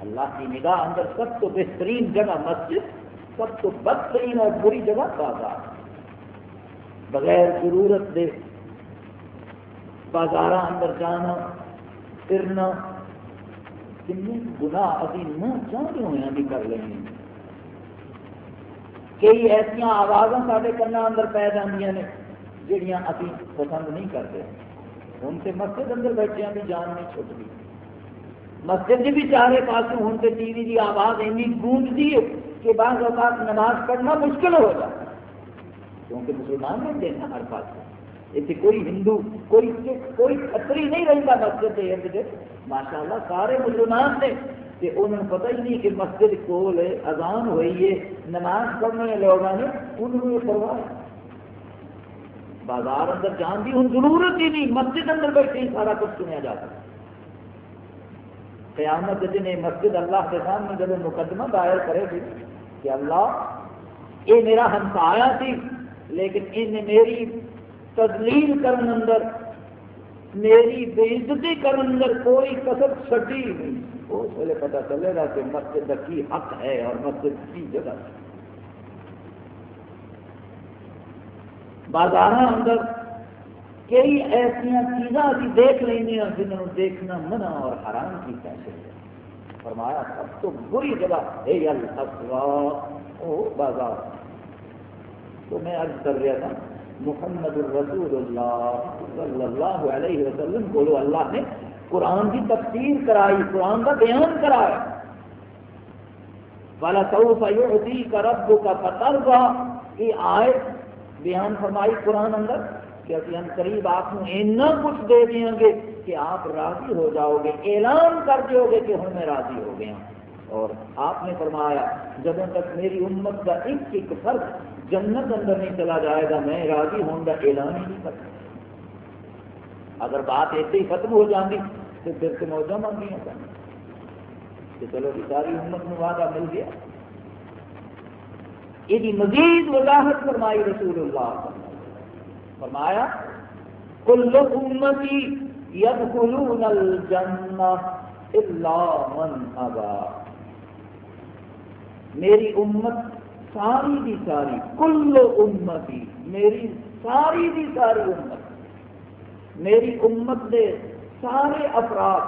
اللہ کی نگاہ اندر سب تو بہترین جگہ مسجد، سب تو بدترین اور بری جگہ بازار۔ بغیر ضرورت دے بازار اندر جانا، پھرنا کن گنا ابھی نہ چاہتے ہوئے بھی کر لیں گے کئی ایسا آواز سارے کن اندر پی جی نے جہیا ابھی پسند نہیں کرتے۔ ہوں تو مسجد اندر بیٹھے بھی جان نہیں چھٹتی۔ مسجد کی بھی چارے پاس ہوں تو ٹی وی کی آواز اینی گونجتی ہے کہ بعض اوقات نماز پڑھنا مشکل ہو جاتا کیونکہ مسلمان نہیں دینا ہر پاس اتنے کوئی ہندو، کوئی کوئی کتری نہیں رہتا مسجد کے ارد گرد۔ ماشاء اللہ سارے مسلمان نے کہ انہوں نے پتہ ہی نہیں کہ مسجد کول ہے، اذان ہوئی ہے، نماز پڑھنے والے لوگوں نے انہوں نے پرواہ بازار اندر جان کی ہوں ضرورت ہی نہیں، مسجد اندر بیٹھے ہی سارا کچھ سنیا جا سکتا۔ قیامت دن مسجد اللہ کے سامنے جب مقدمہ دائر کرے گی کہ اللہ، یہ میرا ہمسایا تھی، لیکن ان میری تدلیل کرن اندر، میری بےزتی کرن اندر کوئی کسر چڈی نہیں۔ اس ویلے پتا چلے گا کہ مسجد کا کی حق ہے اور مسجد کی جگہ۔ بازار اندر کئی ایسا چیزاں ابھی دیکھ لینا جنہوں دیکھنا منع اور حرام کی پیسے فرمایا، سب تو بری جگہ ہے او بازار۔ تو میں عرض کر رہا تھا محمد الرسول اللہ صلی اللہ علیہ وسلم بولو اللہ نے قرآن کی تفسیر کرائی، قرآن کا بیان کرایا۔ والا سعود یوتی کا رب کا پتر یہ آئے بیان فرمائی قرآن اندر کہ ابھی ہم قریب آپ کو اتنا کچھ دے دیں گے کہ آپ راضی ہو جاؤ گے، اعلان کر دو گے کہ ہم میں راضی ہو گیا اور آپ نے فرمایا، جب تک میری امت کا ایک ایک فرق جنت اندر نہیں چلا جائے گا، میں راضی ہوں گا، اعلان ہی نہیں کر اگر بات ایسے ہی ختم ہو جاتی، تو پھر سے موجہ مانگی کہ چلو جی ساری امت میں وعدہ مل گیا۔ یہ مزید وضاحت فرمائی رسول اللہ۔ فرمایا کل امتی یدخلون الجنہ الا من ابا میری امت ساری دی ساری، کل امتی، میری ساری دی ساری امت۔ میری امت دے سارے افراد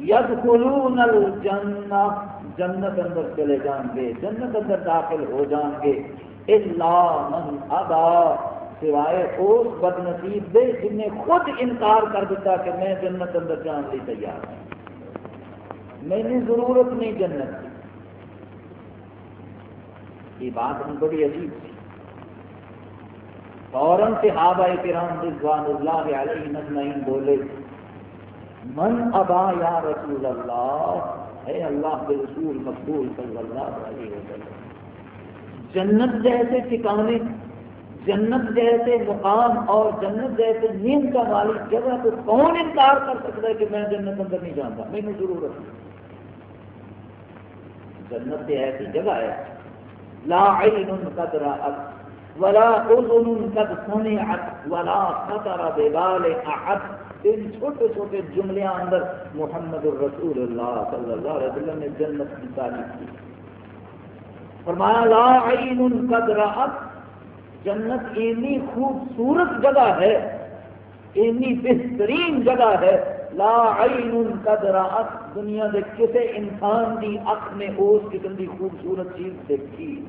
یدخلون الجنہ، جنت اندر چلے جان گے، جنت اندر داخل ہو جان گے۔ اللہ من ادا سوائے اس بد نصیب دے جن نے خود انکار کر دیتا کہ میں جنت اندر جان لی تیار ہوں۔ میں نے ضرورت نہیں جنت کی۔ یہ بات ہم بڑی عجیب تھی۔ فوراً سے آبا کرام رضوان اللہ علیہ نجمعین بولے، من ابا یا رسول اللہ؟ اے اللہ کے رسول مقبول صلی اللہ علیہ وسلم۔ جنت جیسے ٹھکانے، جنت جیسے مقام اور جنت جیسے نیند کا مالک جگہ تو کون انکار کر سکتا ہے کہ میں جنت اندر نہیں جانتا؟ میری ضرورت جنت ایسی جگہ ہے لا عین قد رأت ولا اذن قد سمعت ولا خطر ببال احد ان چھوٹے چھوٹے جملے اندر محمد الرسول اللہ صلی اللہ علیہ وسلم نے جنت کی تعریف کی۔ فرمایا، لا عین قد رأت جنت اتنی خوبصورت جگہ ہے، اتنی بہترین جگہ ہے لا عین قد رأت دنیا کے کسی انسان کی اک نے اس قسم کی خوبصورت چیز دیکھی۔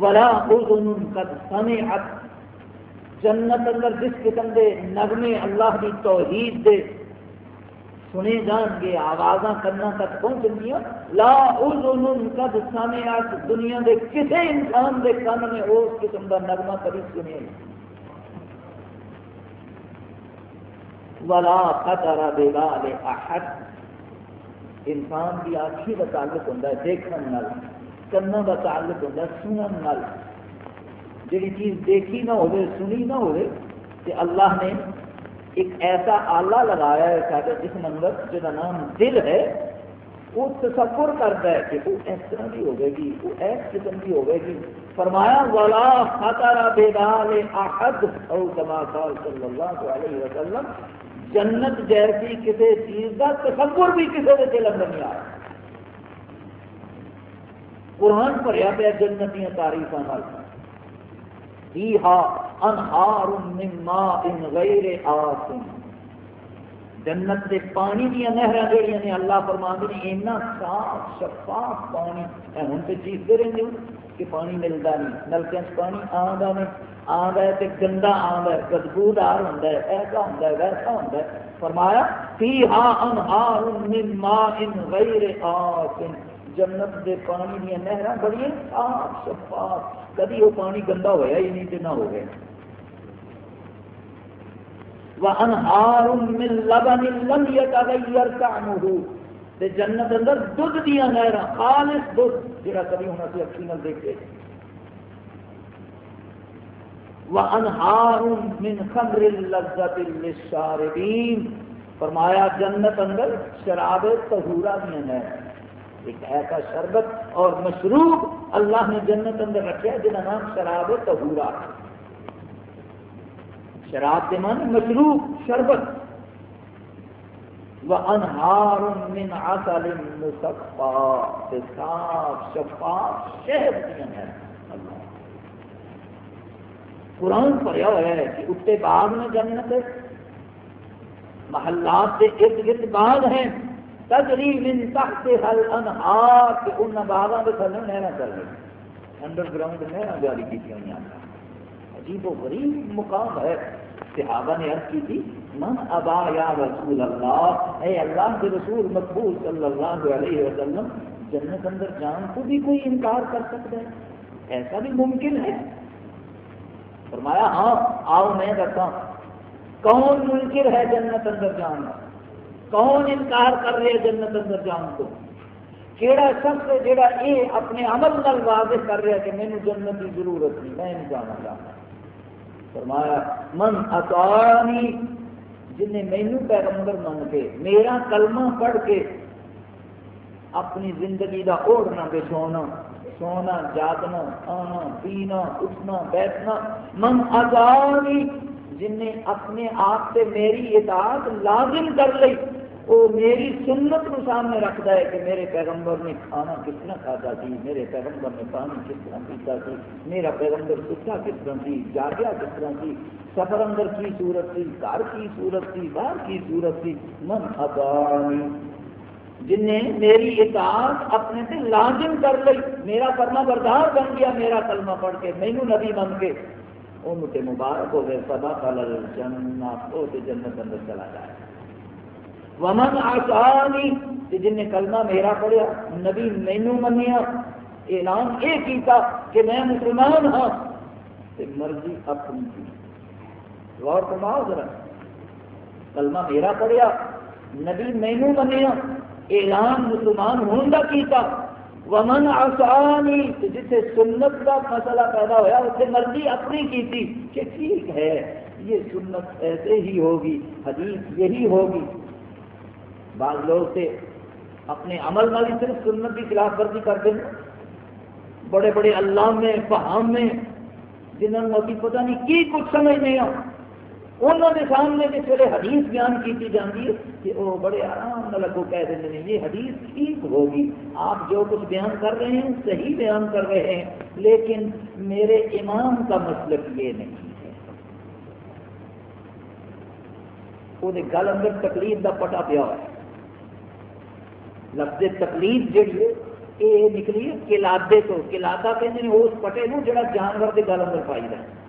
ولا اذن قد سمعت۔ جنت اندر جس قسم دے نغمے اللہ کی توحید دے سنے جان گے آواز کرنا تک پہنچ گیا لا اذن قد سمعت۔ دنیا دے کسے انسان دے کان نے اس قسم کا نغمہ کبھی سنے۔ ولا قدر بلال احد۔ انسان کی آنکھی کا تعلق ہوتا ہے دیکھنے کنا کا تعلق ہوتا ہے، سنن نال۔ جی چیز دیکھی نہ ہوئے سنی نہ ہوئے کہ اللہ نے ایک ایسا آلہ لگایا ہے سارے جسم اندر جہاں نام دل ہے، وہ تصور کرتا ہے کہ وہ اس طرح کی ہوگی گی، وہ ایس قسم کی ہوگی گی۔ فرمایا والا خطر بیدال احد او کما قال صلی اللہ علیہ وسلم جنت جیسی کسی چیز کا تصور بھی کسی کے دل اندر نہیں آیا۔ قرآن پڑھیا پیا جنت جنتیاں تعریفوں انہار من ماء غیر آسن۔ جنت کے پانی دیا نہر جہاں نے اللہ فرما دی اینا صاف شفاف پانی۔ ہوں تو چیزتے رہتے ہو کہ پانی ملتا نہیں نلکے پانی آتا نہیں۔ آتا ہے تو گندا آتا ہے، بدبودار ہوں ایسا ہوں ویسا ہوں فرمایا فی ہاں انہار من ماء غیر آسن جنت دے پانی دیا نہر بڑی صاف شفاف۔ کدی وہ پانی گندا ہوا ہی نہیں تو نہ ہو گیا۔ وانہار من لبن لم يتغير طعمه تے جنت اندر دودھ دیا نہر خالص دودھ، جڑا کبھی ہوں اسی اکھی نال دیکھے۔ وانہار فرمایا، جنت اندر شراب طہورا بھی ہے۔ ایک ایسا شربت اور مشروب اللہ نے جنت اندر رکھا جنہ نام شراب طہورا۔ شراب کے من مشروب، شربت۔ وانہار من عسل مصفا صاف، شفاف شہد بھی ہے قرآن پڑھیا ہوا ہے کہ اتنے باغ میں جنت محلات کے ارد گرد باغ ہیں۔ تجری من تحت حل انہار کہ ان باغوں کے تھلے نہر چل رہی انڈر گراؤنڈ نہر جاری کی ہوئی عجیب و غریب مقام ہے۔ صحابہ نے عرض کی تھی، من ابا یا رسول اللہ؟ اے اللہ کے رسول مقبول صلی اللہ علیہ وسلم، جنت اندر جان کو بھی کوئی انکار کر سکتا ہے۔ ایسا بھی ممکن ہے۔ فرمایا ہاں آؤ میں کرتا کون منکر ہے جنت اندر جان کون انکار کر رہے جنت اندر جان کو؟ کیڑا شخص ہے جڑا یہ اپنے عمل نال واضح کر رہا کہ مینو جنت کی ضرورت نہیں، میں نہیں جانا چاہتا۔ فرمایا، من اطاعنی جن نے مینو پیغمبر من کے، میرا کلمہ پڑھ کے اپنی زندگی کا اوڑھنا بچھونا۔ سونا، جاگنا کھانا پینا، اٹھنا، بیٹھنا، من آزادی جن نے اپنے آپ سے میری اطاعت لازم کر لی، وہ میری سنت کو سامنے رکھتا ہے کہ میرے پیغمبر نے کھانا کس طرح کھاتا سی میرے پیغمبر نے پانی کس طرح پیتا سی میرا پیغمبر سچا کس طرح سی جاگیا کس طرح سی سفر اندر کی صورت تھی، گھر کی صورت تھی، باہر کی صورت تھی، من ادانی جن نے میری اطاعت اپنے سے لازم کر لی، میرا فرما بردار بن گیا، میرا کلمہ پڑھ کے، مینو نبی بن کے۔ ان کے مبارک ہو گئے سدا کلر جنت جنت اندر چلا جائے۔ ومن آسانی جن نے کلمہ میرا پڑھیا، نبی مینو منیا، اعلان یہ کیتا کہ میں مسلمان ہاں۔ تے مرضی اپنی کی غور فرماؤ ذرا، کلمہ میرا پڑھیا، نبی مینو منیا اعلان مسلمان ہون کا کیتا۔ ومن آسانی جتنے سنت کا مسئلہ پیدا ہوا اسے مرضی اپنی کی تھی کہ ٹھیک ہے، یہ سنت ایسے ہی ہوگی، حدیث یہی ہوگی۔ بعض لوگ سے اپنے عمل والی صرف سنت کی خلاف ورزی کر دیں بڑے بڑے اللہ میں فہام میں جنہوں نے ابھی پتہ نہیں کی کچھ سمجھ نہیں آ۔ انہوں نے سامنے جس ویلے حدیث بیان کی جاتی ہے کہ وہ بڑے آرام نہ لگو کہہ دیں ہیں یہ حدیث ٹھیک ہوگی، آپ جو کچھ بیان کر رہے ہیں، صحیح بیان کر رہے ہیں، لیکن میرے امام کا مسلک یہ نہیں ہے۔ وہ گل اندر تکلیف کا پٹا پیا ہے۔ لفظ تکلیف جہی ہے یہ نکلی ہے کلادے تو کلادا کہ اس پٹے نو جڑا جانور کے گل اندر پائی ہے۔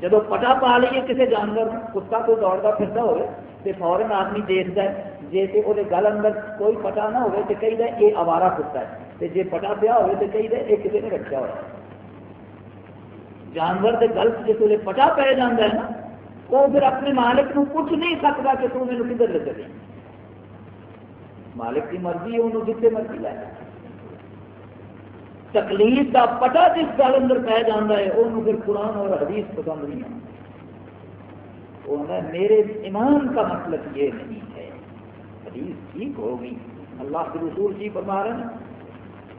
جب پٹا پا لیے کسی جانور کتا کوئی دوڑتا پھرتا ہوئے فورن آدمی دیکھتا ہے جی تو وہ گل اندر کوئی پٹا نہ ہوئے تو کہی دے یہ آوارا کتا ہے۔ تو جی پٹا پیا ہوئے تو کہی دے یہ کسی نے رکھا ہوا جانور کے گل جس ویسے پٹا پی جانا ہے نا وہ پھر اپنے مالک کو پوچھ نہیں سکتا کہ تم میرے کدھر لے مالک کی مرضی ہے انہوں جتنے مرضی لے۔ تکلیف کا پتا جس گل اندر پہ جانا ہے وہ پھر قرآن اور حدیث پسند نہیں آتا میرے ایمان کا مطلب یہ نہیں ہے۔ حدیث ٹھیک ہوگی۔ اللہ کے رسول جی فرما رہے ہیں،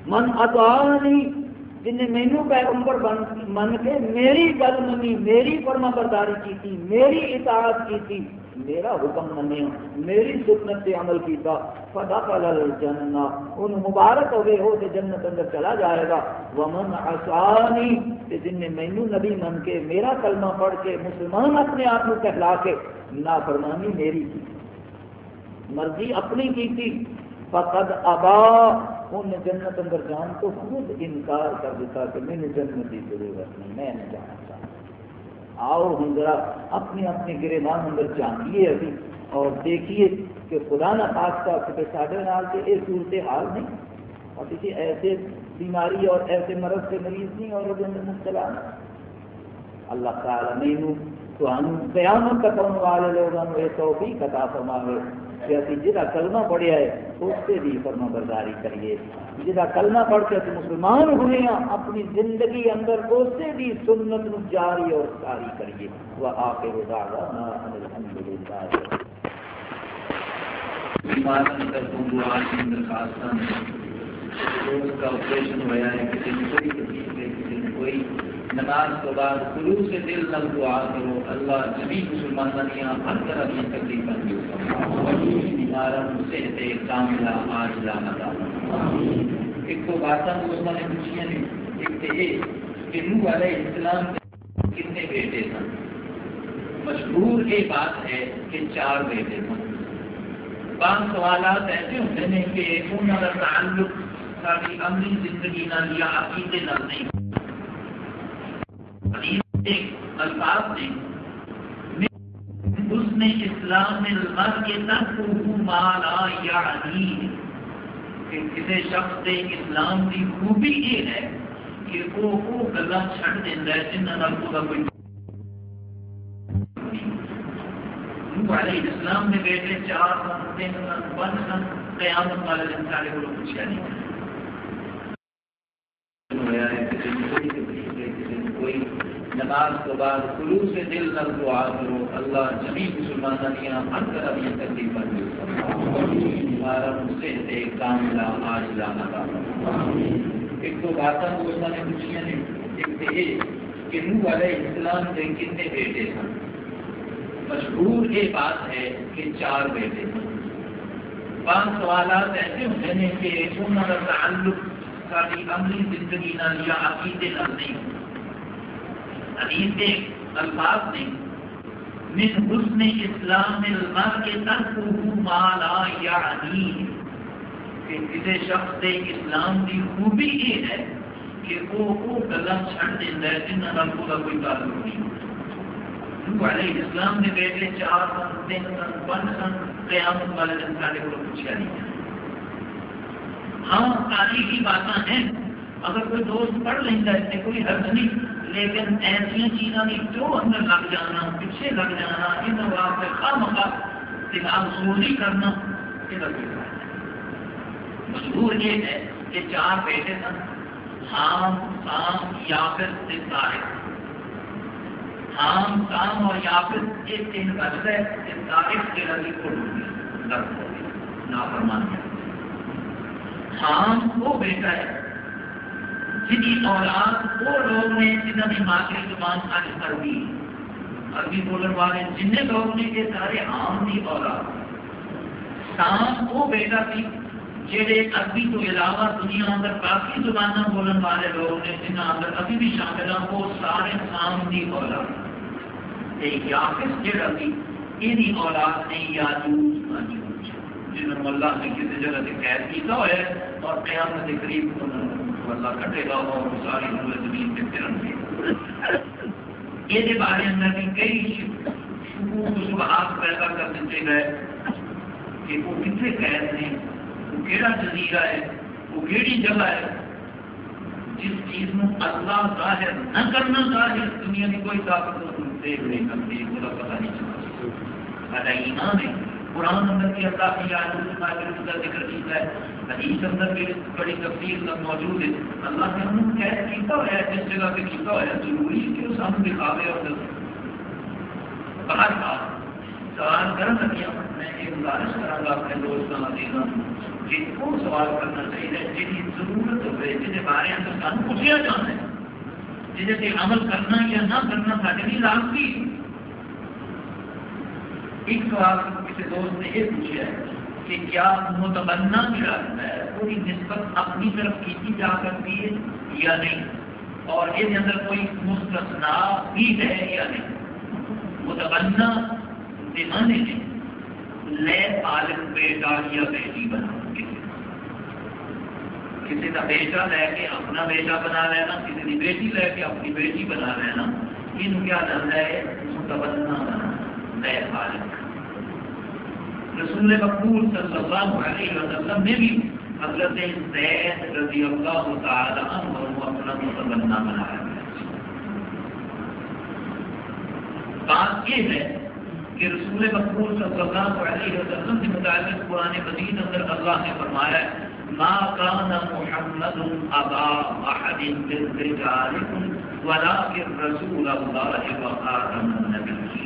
من اطانی جن نے مینو پیغمبر بن من کے میری گل منی، میری فرما برداری کی تھی میری اطاعت کی تھی میرا حکم منیا، میری سنت سے عمل کیتا، فدخل الجنہ ان مبارک ہوئے ہو کہ جنت اندر چلا جائے گا۔ ومن عصانی کہ جن نے مینو نبی من کے، میرا کلمہ پڑھ کے، مسلمان اپنے آپ کو کہلا کے، نافرمانی میری کی مرضی اپنی کی تھی فقد ابا ان جنت اندر جان تو خود انکار کر دیتا کہ میں نے جنت کی ضرورت نہیں، میں نہیں جانا چاہتا۔ آؤ ہوں ذرا اپنے اپنے گرے مان اندر جانیے ابھی اور دیکھیے کہ خدا نہ خاص کا کہ سارے نال سے یہ صورت حال نہیں۔ اور کسی ایسے بیماری اور ایسے مرض سے مریض نہیں اور وہ اندر مبتلا اللہ تعالیٰ نہیں تو قیامت تک آنے والے لوگوں کو یہ توفیق عطا فرماوے۔ کہ ابھی جہاں کلمہ پڑھیا ہے اس سے بھی فرما برداری کریے۔ جہاں کلمہ پڑھ کے مسلمان ہوئے ہیں، اپنی زندگی اندر اس سے بھی سنت نو جاری اور ساری کریے۔ وہ آپ کے دعوانا الحمد للہ کا آپریشن ہوا ہے، کسی نے کوئی تکلیف ہے کسی نے کوئی نماز تو بعد خلوص سے دل نل دعا کرو، اللہ جبھی مسلمانوں دیا ہر طرح کی تکلیفیں دور صحت کاملہ آجلا متا ایک تو باتیں دوستوں نے پوچھیاں نے ایک تو یہ کہ نو علیہ السلام کے کتنے بیٹے سن مشہور یہ بات ہے کہ چار بیٹے سن بعض سوالات ایسے ہوتے ہیں کہ انہوں کا تعلق ساری عملی زندگی نال یا عقیدے نال نہیں۔ ایک الفاظ نے اس نے اسلام میں المر کے تک مالا یا یعنی، کہ کسی شخص کے اسلام کی خوبی یہ ہے کہ وہ وہ گلا چھڑ دینا ہے جنہوں کا کوئی اسلام میں بیٹے چار سن تین سن پانچ سن، قیامت والے دن سارے کو پوچھا نہیں۔ نماز تو بعد خلوص سے دل نل دعا کرو اللہ جمی مسلمانوں دیا ہر طرح دیا تکلیف ہمارا سے تے کاملا آج لانا کا ایک تو باتیں دوستوں نے پوچھیاں نے۔ ایک تو یہ کہ نو علیہ السلام کے کتنے بیٹے سن مشہور یہ بات ہے کہ چار بیٹے سن پانچ سوالات ایسے ہوتے ہیں کہ انہوں کا تعلق ساری عملی زندگی نال یا عقیدے نال نہیں حدیث کے الفاظ نے من حسن اسلام المر کے ترک مالا یا یعنی کہ کسی شخص کے اسلام کی خوبی یہ ہے کہ وہ وہ گلا چھڑ دینا ہے جنہوں کا کوئی تعلق نہیں علیہ اسلام نے بیٹے چار سن، تین سن، پانچ سن قیامت والے دن سارے کو پوچھا نہیں۔ ہاں تاریخی باتیں ہیں، اگر کوئی دوست پڑھ لینا ہے، کوئی حرض نہیں۔ لیکن ایسا چیزوں کی جو اندر لگ جانا، پیچھے لگ جانا ان واسطے خواہ مخواہ دماغ نہیں کرنا، یہ مشہور یہ ہے کہ چار بیٹے سن حام، سام یافر سے تارے حام، سام اور یافر یہ تین بچ ہے کہ تاریخ کے لگی کو درد ہو نافرمان حام وہ بیٹا ہے جن اولاد وہ لوگ نے جنہوں نے مادری زبان آج عربی عربی بولنے والے جن لوگ نے یہ سارے عام کی اولاد۔ سام وہ بیٹا سی جہے عربی تو علاوہ دنیا اندر باقی زبان بولنے والے لوگ نے جنہیں اندر ابھی بھی شامل ہیں، وہ سارے سام کی اولاد۔ یافس جہاں سی یہ اولاد نے یاجوج جنہوں اللہ نے کسی جگہ سے قید کیا ہوا ہے اور قیامت کے قریب انہوں نے اللہ کٹے گا اور ساری پورے زمین پہ پھرن گے۔ یہ بارے اندر بھی کئی شبہات پیدا کر دیتے گئے کہ وہ کتنے قید نے وہ کہڑا جزیرہ ہے، وہ کہڑی جگہ ہے۔ جس چیز میں اللہ ظاہر نہ کرنا ظاہر، دنیا کی کوئی طاقت دیکھ نہیں سکتی اس کا پتہ نہیں چلتا سارا ایمان ہے۔ قرآن اندر کی اللہ کی آیت کا ذکر کیا ہے۔ حدیث اندر بھی بڑی تفصیل کا موجود ہے۔ اللہ نے ہم قید کیتا ہوا ہے، جس جگہ پہ کیتا ہوا ہے، ضروری ہے کہ وہ سامنے دکھاوے اور باہر کا سوال کرنا لگیا میں یہ گزارش کروں گا اپنے دوستوں عزیزوں جن کو سوال کرنا چاہیے، جن کی ضرورت ہوئے، جن بارے اندر سان پوچھا جانا ہے۔ جن سے عمل کرنا یا نہ کرنا سارے لیے لازمی ایک سوال کسی دوست نے یہ پوچھا ہے کہ کیا متبنا جو رکھتا ہے؟ کوئی نسبت اپنی طرف کی جا سکتی ہے یا نہیں؟ اور اس اندر کوئی مستثنا بھی ہے یا نہیں؟ متبنا دمانے میں لے پالک بیٹا یا بیٹی بنا۔ کسی کا بیٹا لے کے اپنا بیٹا بنا لینا، کسی کی بیٹی لے کے اپنی بیٹی بنا لینا، یہ کیا چلتا ہے؟ متبنا بنا۔ لے پالک رسول مقبول صلی اللہ علیہ وسلم نے بھی حضرت زید رضی اللہ تعالی عنہ کو اپنا متبنا بنایا۔ بات یہ ہے کہ رسول مقبول صلی اللہ علیہ وسلم کے متعلق قرآن مجید اندر اللہ نے فرمایا ہے، ما كان محمد ابا احد من رجالكم ولكن رسول الله وخاتم النبيين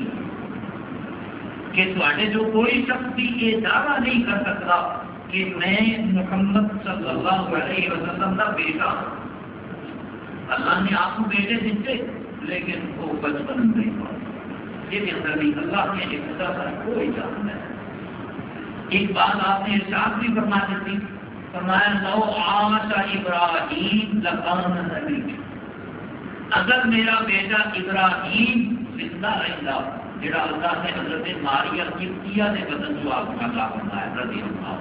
کہ تھوڑے جو کوئی شخص بھی یہ دعویٰ نہیں کر سکتا کہ میں محمد صلی اللہ علیہ وسلم کا بیٹا اللہ نے آپ کو بیٹے دیتے، لیکن وہ بچپن نہیں پڑا یہ اندر بھی اللہ نے ایک خدا کا کوئی جان ہے ایک بات آپ نے ارشاد بھی فرما دیتی فرمایا، لو آشا ابراہیم لکان نبی۔ اگر میرا بیٹا ابراہیم زندہ رہتا جڑا اللہ نے حضرت ماریا کیا نے بدن جو آپ کا اللہ فرمایا رضی اللہ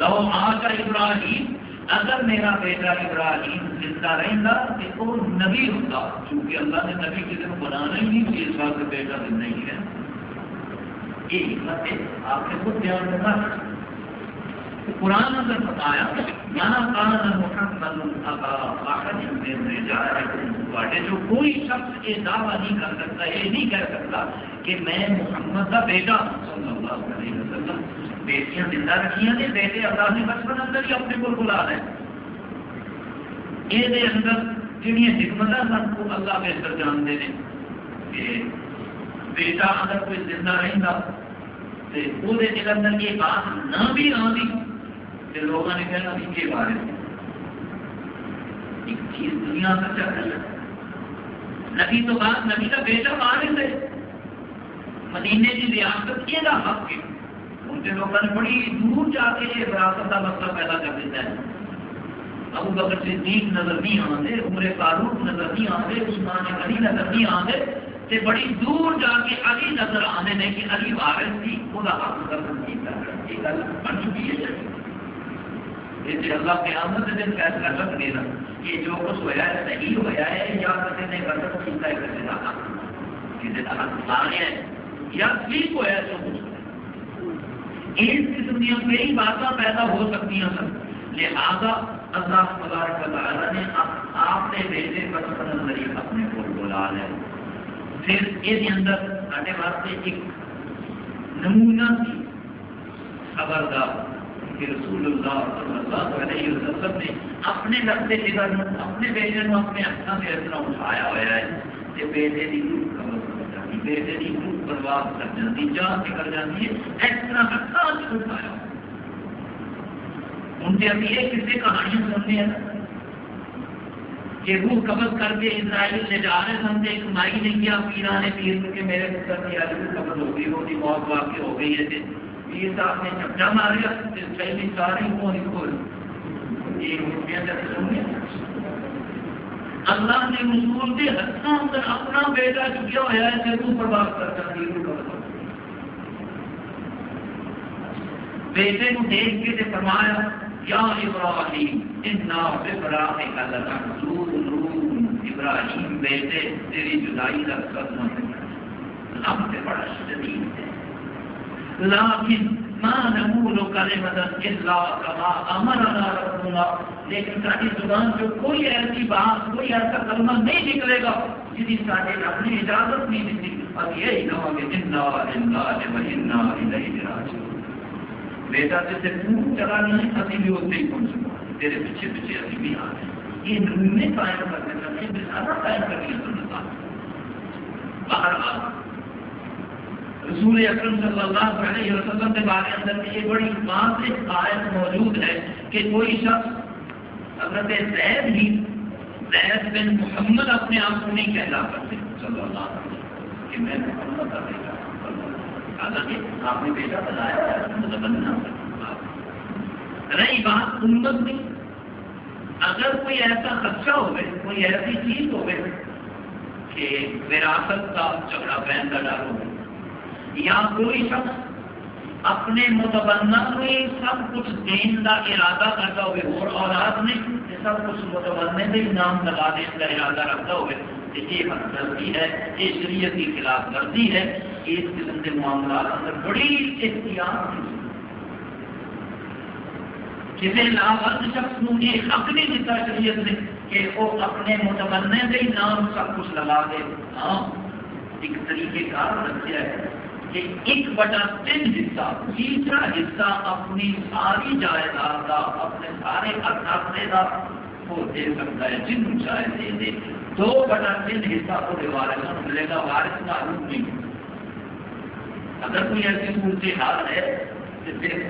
لو آ آشا ابراہیم، اگر میرا بیٹا ابراہیم زندہ رہتا تو وہ نبی ہوتا کیونکہ اللہ نے نبی کسی کو بنانا ہی نہیں اس بات کا بیٹا زندہ ہی ہے یہ حکمت ہے، آپ نے خود دھیان رکھنا قرآن اندر بتایا مانا جو کوئی شخص یہ دعویٰ نہیں کر سکتا، یہ نہیں کہہ سکتا کہ میں محمد کا بیٹا صلی اللہ علیہ وسلم، بیٹیاں زندہ رکھیاں نے، بیٹے اللہ نے بچپن اندر ہی اپنے کو بلا رہے یہ اندر جہاں حکمت سن کو اللہ بہتر جانتے ہیں۔ کہ بیٹا اگر کوئی زندہ رہتا تو وہ اندر یہ بات نہ بھی آتی تو لوگوں نے کہنا بھی کے بارے میں۔ ایک چیز دنیا کا چل رہی نبی تو بات نبی کا بیٹا مارے تھے مدینے کی ریاست یہ حق ہے ان کے لوگوں نے بڑی دور جا کے یہ وراثت کا مسئلہ پیدا کر دیتا ہے۔ ابو بکر صدیق نظر نہیں آتے، عمر فاروق نظر نہیں آتے، عثمان علی نظر نہیں آتے۔ تے بڑی دور جا کے علی نظر آنے نے کہ علی وارث تھی وہ حق قدم کیتا یہ گل بن چکی ہے۔ یہ اللہ کے دن فیصلہ کر دینا کہ جو کچھ ہوا ہے صحیح ہوا ہے، یا کسی نے غلط کیتا ہے کسی کا حق کسی کا حق آ گیا ہے یا ٹھیک ہوا ہے جو کچھ اس قسم کی کئی باتیں پیدا ہو سکتی ہیں سر۔ لہذا اللہ تبارک تعالیٰ نے آپ نے بیٹے بچپن اندر ہی اپنے کو بلا لیا۔ پھر یہ اندر سارے واسطے ایک نمونہ سی خبردار کہ رسول اللہ صلی اللہ علیہ وسلم نے اپنے لگتے جگر اپنے بیٹے کو اپنے ہاتھوں سے اتنا اٹھایا ہوا ہے کہ بیٹے کی روح خبر بیٹے کی روح برباد کر جاتی جان نکل جاتی ہے، اس طرح کا چھوٹایا ان سے ابھی یہ کسی کہانیاں سنتے ہیں کہ روح قبض کر کے اسرائیل لے جا رہے سن ایک مائی نے کیا پیرا نے پیر کے میرے پتر کی آج روح قبض ہو گئی ہوتی موت واقع ہو گئی ہے پیر صاحب نے چپچا ماریا پہلی ساری وہ ایک اللہ نے رسول کے ہاتھوں اندر اپنا بیٹا چکیا ہوا ہے تو برباد کر کر بیٹے کو دیکھ کے فرمایا، یا ابراہیم اتنا ابراہیم ابراہیم، بیٹے، تیری جدائی کا قدم ہے۔ رب سے بڑا شدید ہے۔ لیکن ما نقول كلمة إلا كما أمرنا ربنا، لیکن ساری زبان جو کوئی ایسی بات، کوئی ایسا کلمہ نہیں نکلے گا، جس کی سارے اپنی اجازت نہیں دیتی اب یہی کہو گے انا انا انا الیہ راجعون۔ بیٹا جیسے پور چلا نہیں ابھی بھی اتنے ہی پہنچ تیرے پیچھے پیچھے ابھی بھی آ رہے یہ نمونے قائم کرنے کا، یہ رسالہ قائم کرنے کا سنتا باہر آ رسول اکرم صلی اللہ علیہ وسلم کے بارے اندر یہ بڑی واضح آیت موجود ہے کہ کوئی شخص حضرت زید ہی زید بن محمد اپنے آپ کو نہیں کہلا کرتے صلی اللہ علیہ وسلم کہ میں محمد کا بیٹا حالانکہ آپ نے بیٹا بنایا ہے بننا رہی بات امت میں۔ اگر کوئی ایسا خدشہ ہوئے، کوئی ایسی چیز ہوئے کہ وراثت کا جھگڑا بہن کا ڈر ہوگا یا کوئی شخص اپنے متبنہ میں سب کچھ دین کا ارادہ کرتا ہوئے، اور اولاد نے سب کچھ متبنے سے ہی نام لگا دین کا ارادہ رکھتا ہوئے یہ غلطی ہے، یہ شریعت کی خلاف ورزی ہے اس قسم کے معاملات اندر بڑی احتیاط کی کسی لاورد شخص کو یہ حق نہیں دیتا شریعت نے کہ وہ اپنے متبنے سے ہی نام سب کچھ لگا دے۔ ہاں ایک طریقے کا رکھا ہے۔ کہ ایک بٹا تین حصہ، تیسرا حصہ اپنی ساری جائیداد کا، اپنے سارے اثاثے کا وہ دے سکتا ہے، جن چاہے دے دے۔ دو بٹا تین حصہ پورے وارث کو ملے گا، وارث معلوم نہیں۔ اگر کوئی ایسی صورت حال ہے کہ پھر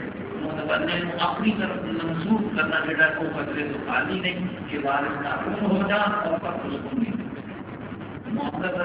بندے کو اپنی طرف منسوخ کرنا بیٹا کو خطرے تو خالی نہیں کہ وارث معلوم ہو جا اور پر اس کو نہیں محمد